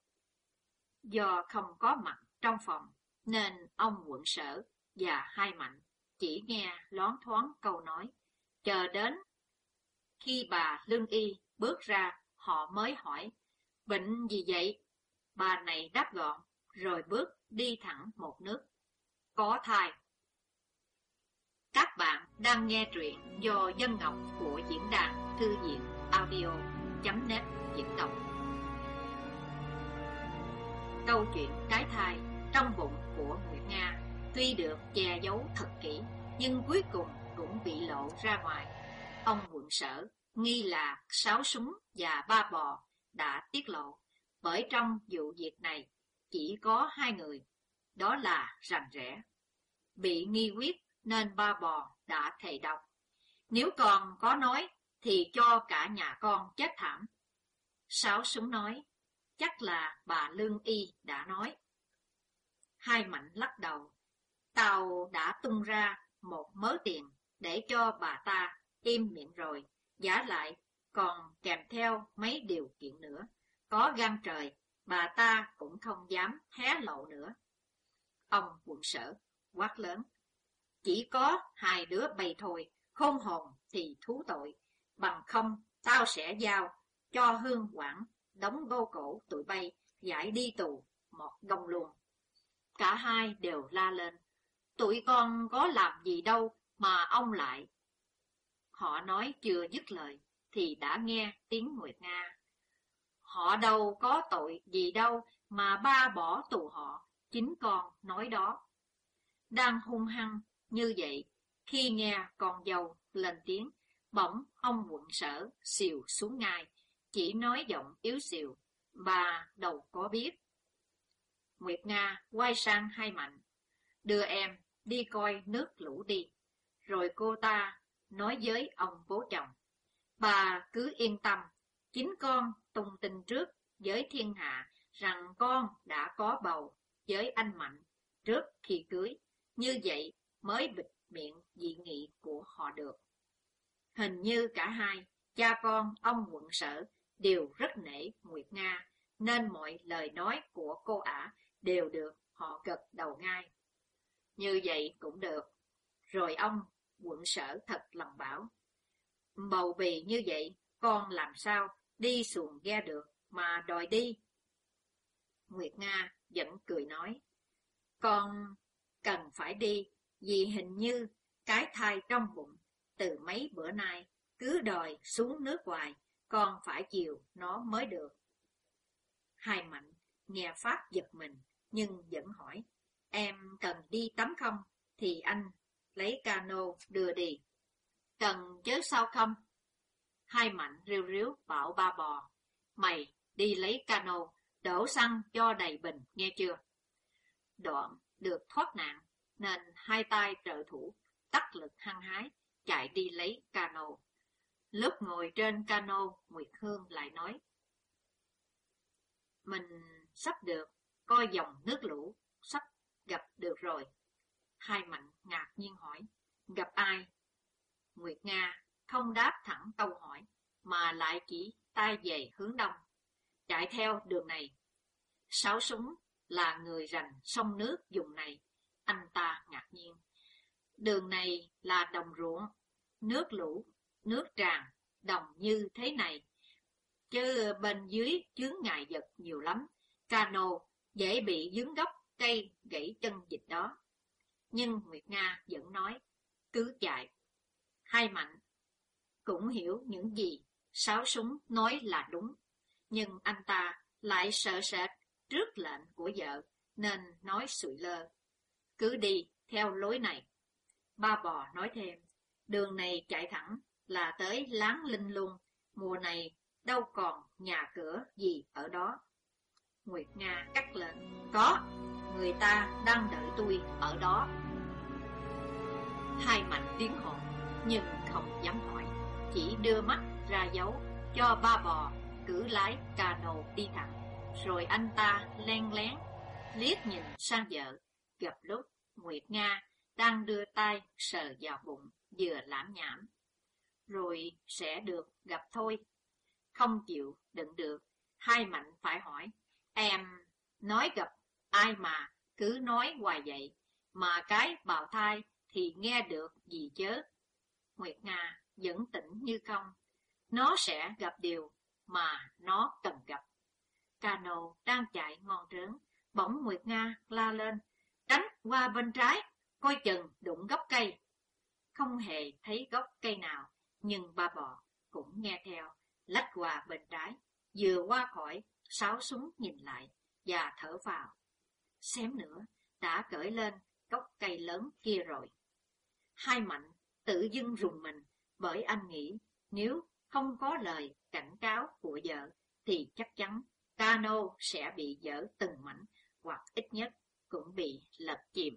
Speaker 1: Do không có mặt trong phòng, nên ông quận sở và hai mạnh chỉ nghe lón thoáng câu nói. Chờ đến khi bà Lương Y bước ra, họ mới hỏi, bệnh gì vậy? Bà này đáp gọn, rồi bước đi thẳng một nước. Có thai. Các bạn đang nghe truyện do Dân Ngọc của diễn đàn Thư viện audio.net diễn đọc. Câu chuyện cái thai trong bụng của nguyễn Nga tuy được che giấu thật kỹ, nhưng cuối cùng cũng bị lộ ra ngoài. Ông quận sở nghi là sáu súng và ba bò đã tiết lộ, bởi trong vụ việc này chỉ có hai người, đó là rành rẽ. Bị nghi quyết nên ba bò đã thề độc. Nếu còn có nói thì cho cả nhà con chết thảm. Sáu súng nói, chắc là bà Lương Y đã nói. Hai mạnh lắc đầu, tàu đã tung ra một mớ tiền để cho bà ta im miệng rồi, giả lại còn kèm theo mấy điều kiện nữa. Có gan trời, bà ta cũng không dám hé lộ nữa. Ông quận sở, quát lớn. Chỉ có hai đứa bầy thôi, khôn hồn thì thú tội, bằng không tao sẽ giao cho hương quảng đóng gô cổ tụi bay, giải đi tù, một gông luôn. Cả hai đều la lên. Tụi con có làm gì đâu, mà ông lại. Họ nói chưa dứt lời, thì đã nghe tiếng Nguyệt Nga. Họ đâu có tội gì đâu mà ba bỏ tù họ, chính con nói đó. Đang hung hăng như vậy, khi nghe con dâu lên tiếng, bỗng ông quận sở xìu xuống ngay, chỉ nói giọng yếu xìu, bà đâu có biết. Nguyệt Nga quay sang hai mạnh, đưa em đi coi nước lũ đi. Rồi cô ta nói với ông bố chồng, bà cứ yên tâm, chính con tung tin trước với thiên hạ rằng con đã có bầu với anh Mạnh trước khi cưới, như vậy mới bịt miệng dị nghị của họ được. Hình như cả hai, cha con ông quận sở đều rất nể Nguyệt Nga, nên mọi lời nói của cô ả đều được họ gật đầu ngay. Như vậy cũng được. Rồi ông quận sở thật lòng bảo. Bầu bì như vậy, con làm sao đi xuồng ghe được mà đòi đi? Nguyệt Nga vẫn cười nói. Con cần phải đi, vì hình như cái thai trong bụng từ mấy bữa nay cứ đòi xuống nước ngoài, con phải chiều nó mới được. Hai mạnh nghe Pháp giật mình, nhưng vẫn hỏi, em cần đi tắm không? Thì anh lấy cano đưa đi. Cần chớ sao không? Hai mạnh riêu riếu bảo ba bò, mày đi lấy cano, đổ xăng cho đầy bình, nghe chưa? Đoạn được thoát nạn, nên hai tay trợ thủ, tắt lực hăng hái, chạy đi lấy cano. Lúc ngồi trên cano, Nguyệt Hương lại nói, Mình sắp được, coi dòng nước lũ, sắp gặp được rồi. Hai Mạnh ngạc nhiên hỏi, gặp ai? Nguyệt Nga không đáp thẳng câu hỏi, mà lại chỉ tay về hướng đông, chạy theo đường này. Sáu súng là người rành sông nước dùng này, anh ta ngạc nhiên. Đường này là đồng ruộng, nước lũ, nước tràn, đồng như thế này. Chứ bên dưới chướng ngại vật nhiều lắm, cano dễ bị dướng gốc cây gãy chân dịch đó. Nhưng Nguyệt Nga vẫn nói, cứ chạy. Hai mạnh, cũng hiểu những gì sáo súng nói là đúng. Nhưng anh ta lại sợ sệt trước lệnh của vợ, nên nói sụi lơ. Cứ đi theo lối này. Ba bò nói thêm, đường này chạy thẳng là tới Láng Linh luôn, mùa này đâu còn nhà cửa gì ở đó. Nguyệt Nga cắt lệnh, có, người ta đang đợi tôi ở đó. Hai mạnh tiếng hồn, nhưng không dám hỏi, chỉ đưa mắt ra dấu cho ba bò cử lái cano đi thẳng. Rồi anh ta len lén, liếc nhìn sang vợ, gặp lúc Nguyệt Nga đang đưa tay sờ vào bụng, vừa lãm nhảm. Rồi sẽ được gặp thôi. Không chịu, đựng được, hai mạnh phải hỏi, em nói gặp ai mà cứ nói hoài vậy, mà cái bào thai thì nghe được gì chớ. Nguyệt Nga vẫn tỉnh như không, nó sẽ gặp điều mà nó cần gặp. Cano đang chạy ngon trớn, bỗng Nguyệt Nga la lên, tránh qua bên trái, coi chừng đụng gốc cây. Không hề thấy gốc cây nào, nhưng ba bò cũng nghe theo, lách qua bên trái, vừa qua khỏi, sáu súng nhìn lại và thở vào. Xém nữa, đã cởi lên gốc cây lớn kia rồi. Hai mạnh tự dưng rùng mình, bởi anh nghĩ nếu không có lời cảnh cáo của vợ thì chắc chắn cano sẽ bị dở từng mảnh hoặc ít nhất cũng bị lật chìm.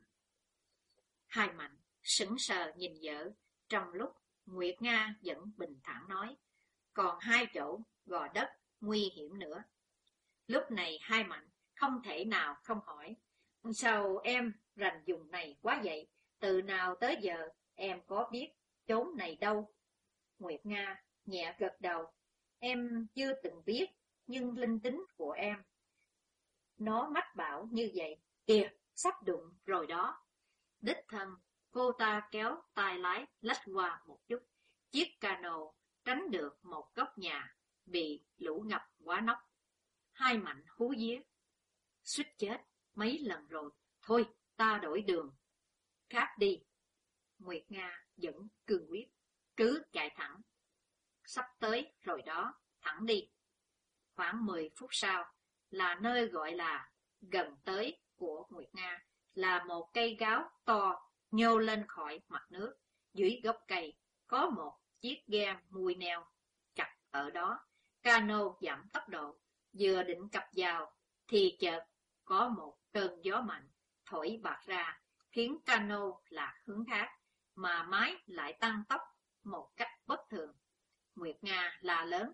Speaker 1: Hai mạnh sững sờ nhìn vợ, trong lúc Nguyệt Nga vẫn bình thản nói, còn hai chỗ gò đất nguy hiểm nữa. Lúc này hai mạnh không thể nào không hỏi, sao em rành dùng này quá vậy? Từ nào tới giờ em có biết chốn này đâu? Nguyệt Nga nhẹ gật đầu. Em chưa từng biết, nhưng linh tính của em. Nó mách bảo như vậy. Kìa, sắp đụng rồi đó. Đích thân, cô ta kéo tay lái lách qua một chút. Chiếc cano tránh được một góc nhà, bị lũ ngập quá nóc. Hai mạnh hú vía. Suýt chết mấy lần rồi. Thôi, ta đổi đường. Khác đi. Nguyệt Nga vẫn cương quyết, cứ chạy thẳng. Sắp tới rồi đó, thẳng đi. Khoảng 10 phút sau, là nơi gọi là gần tới của Nguyệt Nga, là một cây gáo to nhô lên khỏi mặt nước. Dưới gốc cây có một chiếc ghe mùi neo chặt ở đó. Cano giảm tốc độ, vừa định cập vào thì chợt có một cơn gió mạnh thổi bạc ra, khiến cano là hướng khác, mà máy lại tăng tốc một cách bất thường. Nguyệt Nga là lớn,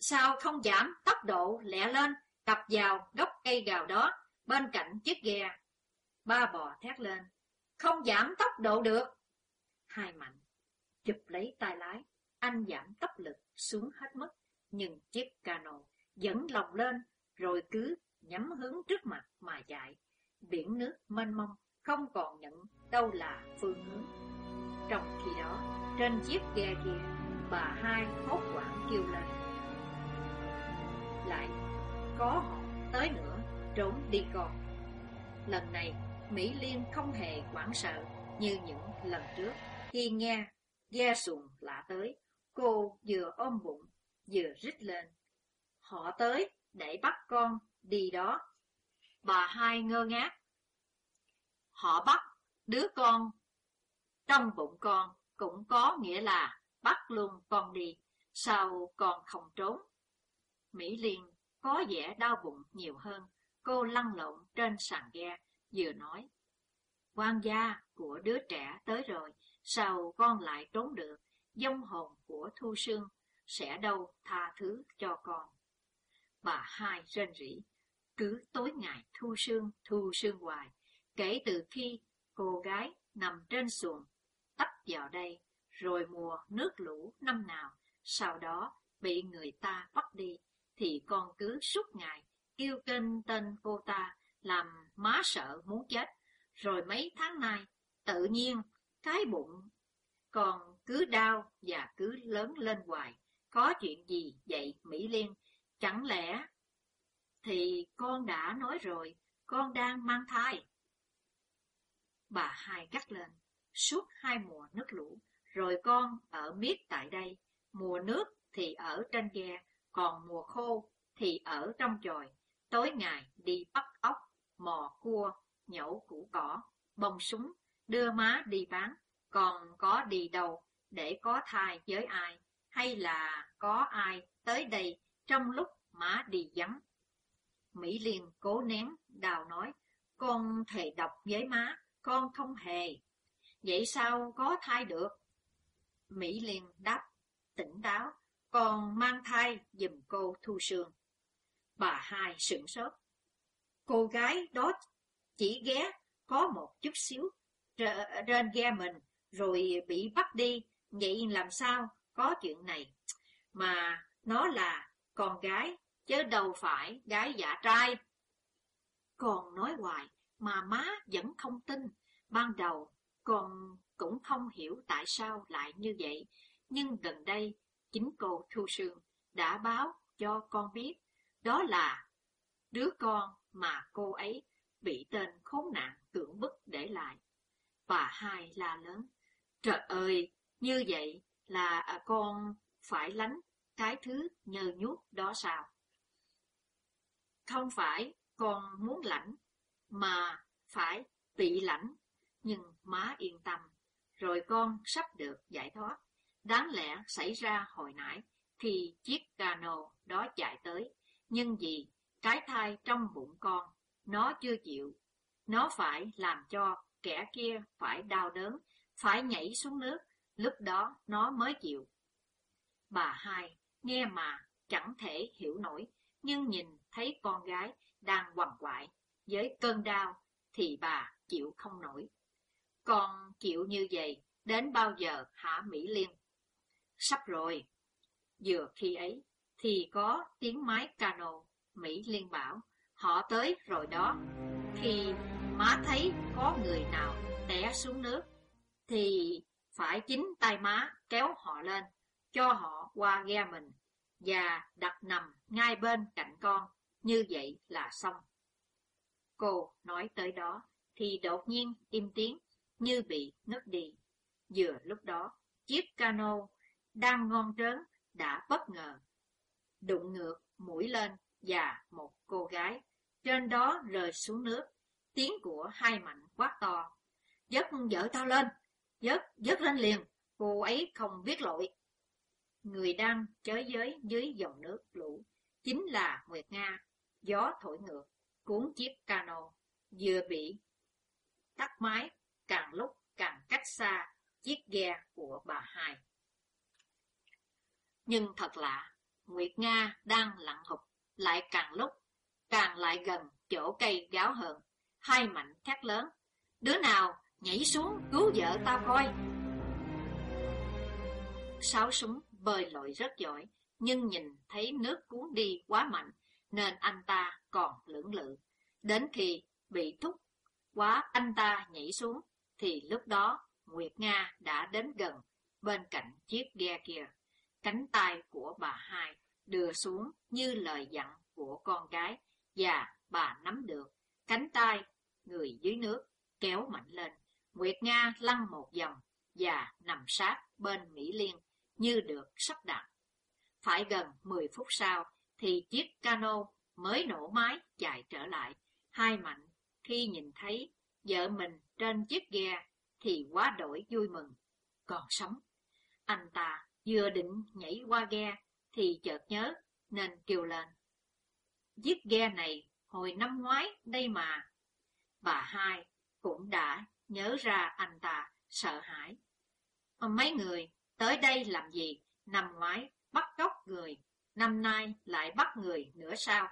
Speaker 1: sao không giảm tốc độ lẹ lên, cập vào gốc cây gào đó, bên cạnh chiếc ghe. Ba bò thét lên, không giảm tốc độ được. Hai mạnh, chụp lấy tay lái, anh giảm tốc lực xuống hết mức, nhưng chiếc cano vẫn lồng lên, rồi cứ nhắm hướng trước mặt mà chạy. Biển nước mênh mông, không còn nhận đâu là phương hướng. Trong khi đó, trên chiếc ghe kia, bà hai hốt quảng kêu lên. Lại, có họ tới nữa, trốn đi con. Lần này, Mỹ Liên không hề hoảng sợ như những lần trước. Khi nghe ghe xuồng lạ tới, cô vừa ôm bụng, vừa rít lên. Họ tới để bắt con đi đó. Bà hai ngơ ngác. Họ bắt đứa con trong bụng con cũng có nghĩa là bắt luôn con đi, sao con không trốn? Mỹ Liên có vẻ đau bụng nhiều hơn, cô lăn lộn trên sàn ghe, vừa nói. quan gia của đứa trẻ tới rồi, sao con lại trốn được, dông hồn của Thu Sương sẽ đâu tha thứ cho con. Bà hai rên rỉ, cứ tối ngày Thu Sương, Thu Sương hoài, kể từ khi cô gái nằm trên xuồng, tấp vào đây, rồi mùa nước lũ năm nào, sau đó bị người ta bắt đi, thì con cứ suốt ngày kêu kênh tên cô ta, làm má sợ muốn chết. Rồi mấy tháng nay, tự nhiên, cái bụng còn cứ đau và cứ lớn lên hoài. Có chuyện gì vậy Mỹ Liên? Chẳng lẽ... Thì con đã nói rồi, con đang mang thai. Bà hai gắt lên, suốt hai mùa nước lũ, rồi con ở miết tại đây, mùa nước thì ở trên ghe, còn mùa khô thì ở trong chòi, tối ngày đi bắt ốc, mò cua, nhổ củ cỏ, bông súng, đưa má đi bán, còn có đi đâu để có thai với ai, hay là có ai tới đây trong lúc má đi vắng. Mỹ Liên cố nén, đào nói, con thề độc với má, con không hề. Vậy sao có thai được? Mỹ liền đáp, tỉnh táo, còn mang thai dùm cô Thu Sương. Bà hai sửng sốt. Cô gái đó chỉ ghé có một chút xíu trên ghe mình, rồi bị bắt đi, vậy làm sao có chuyện này? Mà nó là con gái, chứ đâu phải gái dạ trai. Còn nói hoài, mà má vẫn không tin. Ban đầu, con cũng không hiểu tại sao lại như vậy, nhưng gần đây, chính cô Thu Sương đã báo cho con biết, đó là đứa con mà cô ấy bị tên khốn nạn cưỡng bức để lại. Bà hai la lớn, trời ơi, như vậy là à, con phải lánh cái thứ nhờ nhút đó sao? Không phải con muốn lãnh, mà phải tị lãnh, nhưng má yên tâm, rồi con sắp được giải thoát. Đáng lẽ xảy ra hồi nãy thì chiếc cano đó chạy tới, nhưng vì cái thai trong bụng con, nó chưa chịu. Nó phải làm cho kẻ kia phải đau đớn, phải nhảy xuống nước, lúc đó nó mới chịu. Bà hai nghe mà chẳng thể hiểu nổi, nhưng nhìn thấy con gái đang quằn quại với cơn đau thì bà chịu không nổi. Con chịu như vậy đến bao giờ hả Mỹ Liên? Sắp rồi. Vừa khi ấy thì có tiếng máy cano Mỹ Liên bảo họ tới rồi đó. Khi má thấy có người nào té xuống nước thì phải chính tay má kéo họ lên cho họ qua ghe mình và đặt nằm ngay bên cạnh con, như vậy là xong. Cô nói tới đó, thì đột nhiên im tiếng, như bị ngất đi. Vừa lúc đó, chiếc cano đang ngon trớn đã bất ngờ đụng ngược mũi lên và một cô gái trên đó rơi xuống nước. Tiếng của hai mạnh quá to. Dớt vợ tao lên, dớt, dớt lên liền, cô ấy không biết lỗi. Người đang chới giới dưới dòng nước lũ, chính là Nguyệt Nga, gió thổi ngược, cuốn chiếc cano, vừa bị tắt máy, càng lúc càng cách xa chiếc ghe của bà hai. Nhưng thật lạ, Nguyệt Nga đang lặng hụt, lại càng lúc, càng lại gần chỗ cây gáo hờn Hai mạnh thét lớn, đứa nào nhảy xuống cứu vợ tao coi. Sáu súng bơi lội rất giỏi, nhưng nhìn thấy nước cuốn đi quá mạnh, nên anh ta còn lưỡng lự. Đến khi bị thúc quá anh ta nhảy xuống, thì lúc đó Nguyệt Nga đã đến gần bên cạnh chiếc ghe kia. Cánh tay của bà hai đưa xuống như lời dặn của con gái và bà nắm được cánh tay người dưới nước kéo mạnh lên. Nguyệt Nga lăn một vòng và nằm sát bên Mỹ Liên như được sắp đặt. Phải gần 10 phút sau thì chiếc cano mới nổ máy chạy trở lại. Hai mạnh khi nhìn thấy vợ mình trên chiếc ghe thì quá đổi vui mừng, còn sống. Anh ta vừa định nhảy qua ghe thì chợt nhớ nên kêu lên. Chiếc ghe này hồi năm ngoái đây mà. Bà hai cũng đã nhớ ra anh ta sợ hãi. Mấy người tới đây làm gì? Năm ngoái bắt cóc người, năm nay lại bắt người nữa sao?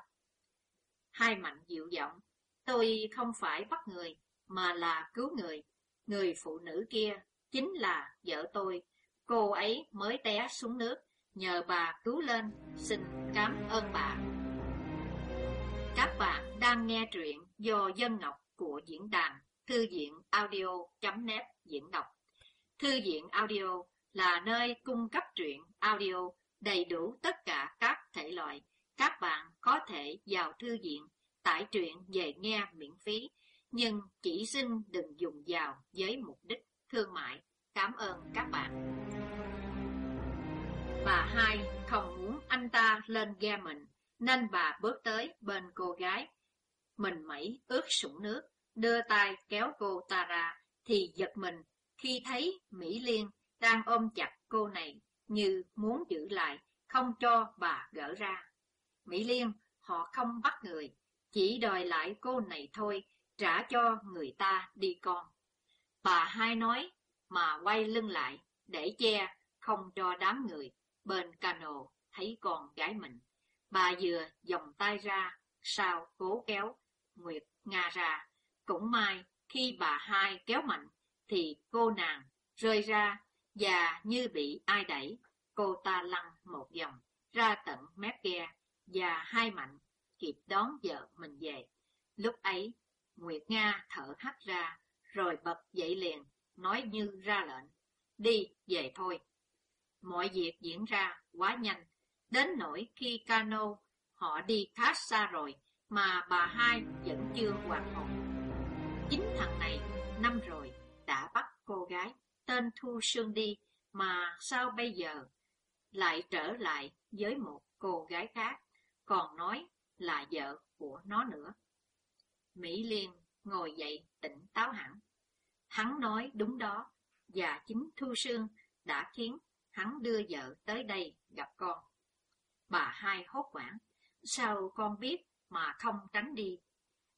Speaker 1: Hai mạnh dịu giọng, tôi không phải bắt người, mà là cứu người. Người phụ nữ kia chính là vợ tôi, cô ấy mới té xuống nước, nhờ bà cứu lên, xin cảm ơn bà. Các bạn đang nghe truyện do Dân Ngọc của diễn đàn Thư viện audio.net diễn đọc. Thư viện audio là nơi cung cấp truyện audio đầy đủ tất cả các thể loại. Các bạn có thể vào thư viện tải truyện về nghe miễn phí, nhưng chỉ xin đừng dùng vào với mục đích thương mại. Cảm ơn các bạn. Bà hai không muốn anh ta lên ghe mình, nên bà bước tới bên cô gái. Mình mẩy ướt sũng nước, đưa tay kéo cô ta ra, thì giật mình khi thấy Mỹ Liên đang ôm chặt cô này như muốn giữ lại, không cho bà gỡ ra. Mỹ Liên, họ không bắt người, chỉ đòi lại cô này thôi, trả cho người ta đi con. Bà hai nói, mà quay lưng lại, để che, không cho đám người bên cano thấy con gái mình. Bà vừa vòng tay ra, sao cố kéo Nguyệt Nga ra. Cũng may khi bà hai kéo mạnh thì cô nàng rơi ra và như bị ai đẩy, cô ta lăn một vòng ra tận mép ghe và hai mạnh kịp đón vợ mình về. Lúc ấy, Nguyệt Nga thở hắt ra rồi bật dậy liền, nói như ra lệnh. Đi, về thôi. Mọi việc diễn ra quá nhanh, đến nỗi khi cano họ đi khá xa rồi mà bà hai vẫn chưa hoàn hồn. Chính thằng này năm rồi đã bắt cô gái tên Thu Sương đi mà sao bây giờ lại trở lại với một cô gái khác, còn nói là vợ của nó nữa. Mỹ Liên ngồi dậy tỉnh táo hẳn. Hắn nói đúng đó, và chính Thu Sương đã khiến hắn đưa vợ tới đây gặp con. Bà hai hốt quảng, sao con biết mà không tránh đi?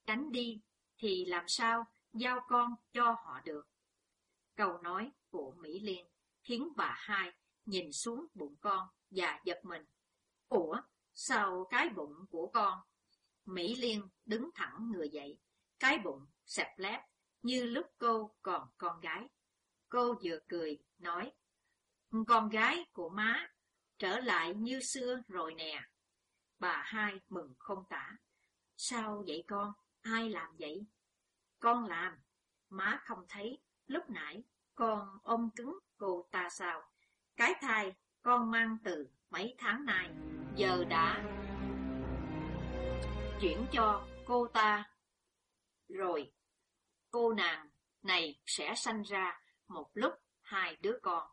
Speaker 1: Tránh đi thì làm sao giao con cho họ được? Câu nói của Mỹ Liên khiến bà hai nhìn xuống bụng con và giật mình. Ủa, sao cái bụng của con? Mỹ Liên đứng thẳng người dậy, cái bụng sẹp lép như lúc cô còn con gái. Cô vừa cười, nói, con gái của má trở lại như xưa rồi nè. Bà hai mừng không tả. Sao vậy con? Ai làm vậy? Con làm. Má không thấy. Lúc nãy con ôm cứng cô ta sao? Cái thai con mang từ mấy tháng nay giờ đã chuyển cho cô ta rồi cô nàng này sẽ sanh ra một lúc hai đứa con.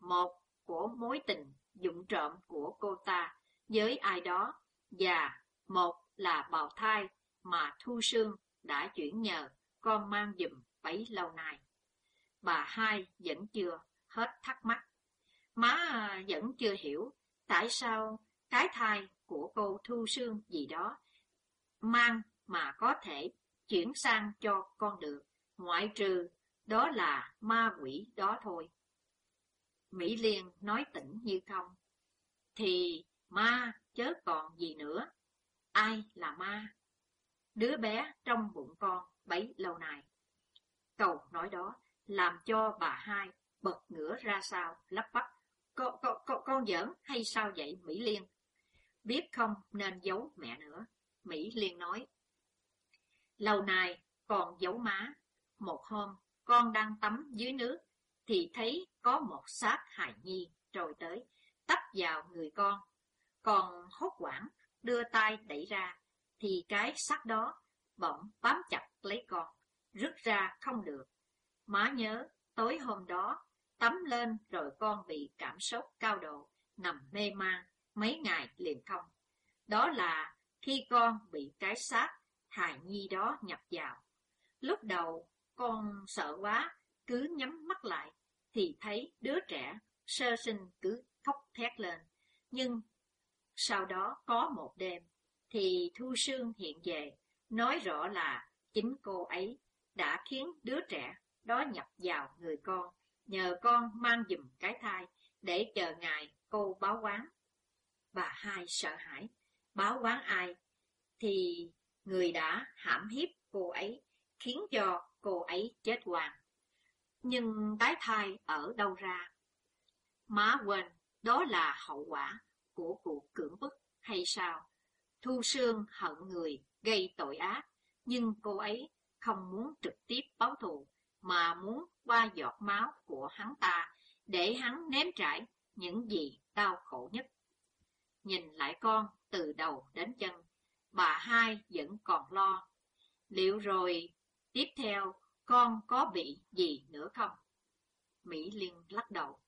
Speaker 1: Một của mối tình dụng trộm của cô ta với ai đó, và một là bào thai mà Thu Sương đã chuyển nhờ con mang dùm bấy lâu nay. Bà hai vẫn chưa hết thắc mắc. Má à, vẫn chưa hiểu tại sao cái thai của cô Thu Sương gì đó mang mà có thể chuyển sang cho con được, ngoại trừ đó là ma quỷ đó thôi. Mỹ Liên nói tỉnh như không. Thì ma chớ còn gì nữa. Ai là ma? Đứa bé trong bụng con bấy lâu nay. Cầu nói đó làm cho bà hai bật ngửa ra sao, lắp bắp. Con, con, con, con giỡn hay sao vậy Mỹ Liên? Biết không nên giấu mẹ nữa. Mỹ Liên nói. Lâu nay còn giấu má. Một hôm con đang tắm dưới nước thì thấy có một xác hài nhi trồi tới, tấp vào người con. Còn hốt quảng đưa tay đẩy ra, thì cái xác đó bỗng bám chặt lấy con, rứt ra không được. Má nhớ, tối hôm đó, tắm lên rồi con bị cảm sốt cao độ, nằm mê man mấy ngày liền không. Đó là khi con bị cái xác hài nhi đó nhập vào. Lúc đầu, con sợ quá, cứ nhắm mắt lại, thì thấy đứa trẻ sơ sinh cứ khóc thét lên. Nhưng sau đó có một đêm, thì Thu Sương hiện về, nói rõ là chính cô ấy đã khiến đứa trẻ đó nhập vào người con, nhờ con mang dùm cái thai để chờ ngày cô báo quán. Bà hai sợ hãi, báo quán ai, thì người đã hãm hiếp cô ấy, khiến cho cô ấy chết hoàng Nhưng tái thai ở đâu ra? Má quên, đó là hậu quả của cuộc cưỡng bức hay sao? Thu Sương hận người, gây tội ác, nhưng cô ấy không muốn trực tiếp báo thù, mà muốn qua giọt máu của hắn ta, để hắn nếm trải những gì đau khổ nhất. Nhìn lại con từ đầu đến chân, bà hai vẫn còn lo. Liệu rồi, tiếp theo, con có bị gì nữa không? Mỹ Liên lắc đầu.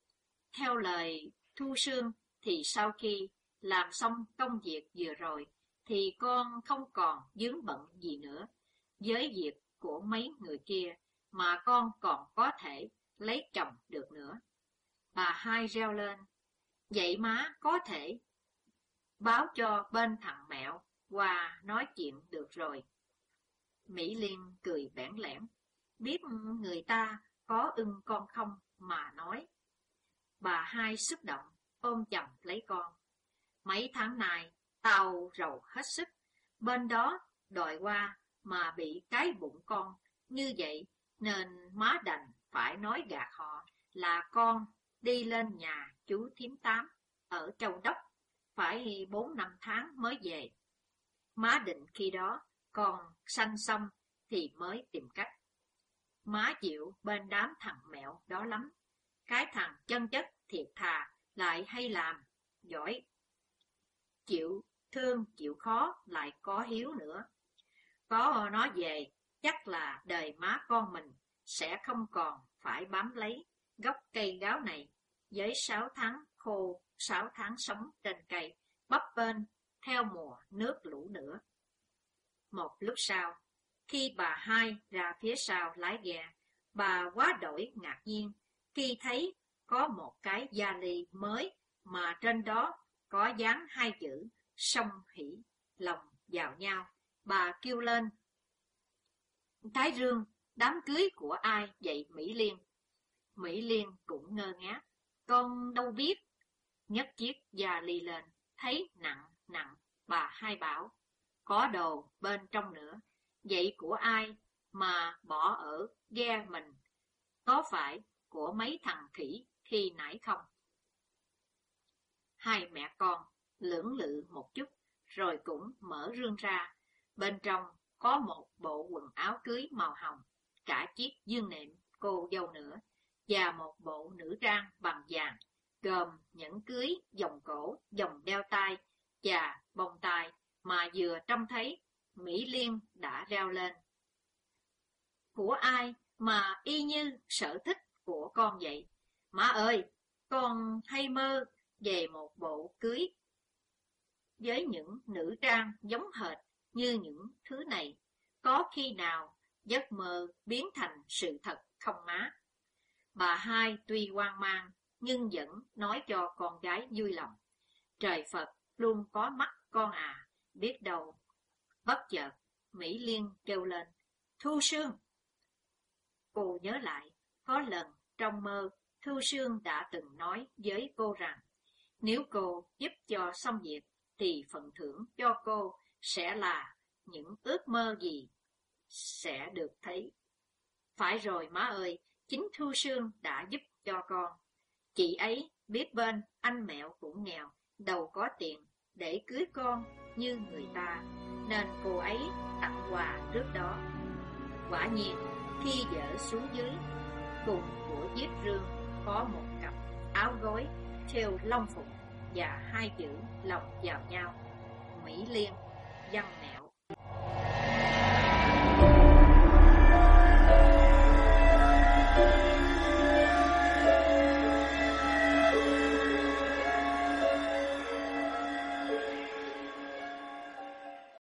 Speaker 1: Theo lời Thu Sương, thì sau khi làm xong công việc vừa rồi, thì con không còn dướng bận gì nữa. Với việc của mấy người kia, mà con còn có thể lấy chồng được nữa. Bà hai reo lên, vậy má có thể báo cho bên thằng mẹo qua nói chuyện được rồi. Mỹ Liên cười bẽn lẽn, biết người ta có ưng con không mà nói. Bà hai xúc động, ôm chầm lấy con. Mấy tháng này, tao rầu hết sức, bên đó đòi qua mà bị cái bụng con, như vậy nên má đành phải nói gạt họ là con đi lên nhà chú thím tám ở Châu Đốc, phải bốn năm tháng mới về. Má định khi đó còn sanh xong thì mới tìm cách. Má chịu bên đám thằng mẹo đó lắm. Cái thằng chân chất thiệt thà lại hay làm, giỏi. Chịu thương, chịu khó lại có hiếu nữa. Có nói về, chắc là đời má con mình sẽ không còn phải bám lấy gốc cây gáo này với sáu tháng khô, sáu tháng sống trên cây, bấp bên theo mùa nước lũ nữa. Một lúc sau, khi bà hai ra phía sau lái ghe, bà quá đổi ngạc nhiên khi thấy có một cái gia ly mới mà trên đó có dán hai chữ sông hỷ lòng vào nhau. Bà kêu lên. Thái Dương, đám cưới của ai vậy Mỹ Liên? Mỹ Liên cũng ngơ ngác. Con đâu biết. Nhất chiếc da ly lên, thấy nặng, nặng, bà hai bảo. Có đồ bên trong nữa. Vậy của ai mà bỏ ở ghe mình? Có phải của mấy thằng khỉ khi nãy không? Hai mẹ con lưỡng lự một chút, rồi cũng mở rương ra. Bên trong có một bộ quần áo cưới màu hồng, cả chiếc dương nệm cô dâu nữa, và một bộ nữ trang bằng vàng, gồm những cưới, vòng cổ, vòng đeo tay và bông tai mà vừa trông thấy Mỹ Liên đã reo lên. Của ai mà y như sở thích của con vậy? Má ơi, con hay mơ về một bộ cưới với những nữ trang giống hệt như những thứ này. Có khi nào giấc mơ biến thành sự thật không má? Bà hai tuy hoang mang nhưng vẫn nói cho con gái vui lòng. Trời Phật luôn có mắt con à, biết đâu. Bất chợt, Mỹ Liên kêu lên, Thu Sương! Cô nhớ lại, có lần trong mơ, Thu Sương đã từng nói với cô rằng, nếu cô giúp cho xong việc, thì phần thưởng cho cô sẽ là những ước mơ gì sẽ được thấy. Phải rồi má ơi, chính Thu Sương đã giúp cho con. Chị ấy biết bên anh mẹo cũng nghèo, đâu có tiền để cưới con như người ta, nên cô ấy tặng quà trước đó. Quả nhiên, khi dở xuống dưới, cùng của Diếp rương có một cặp áo gối theo long phục và hai chữ lòng vào nhau. Mỹ Liên, văn mẹo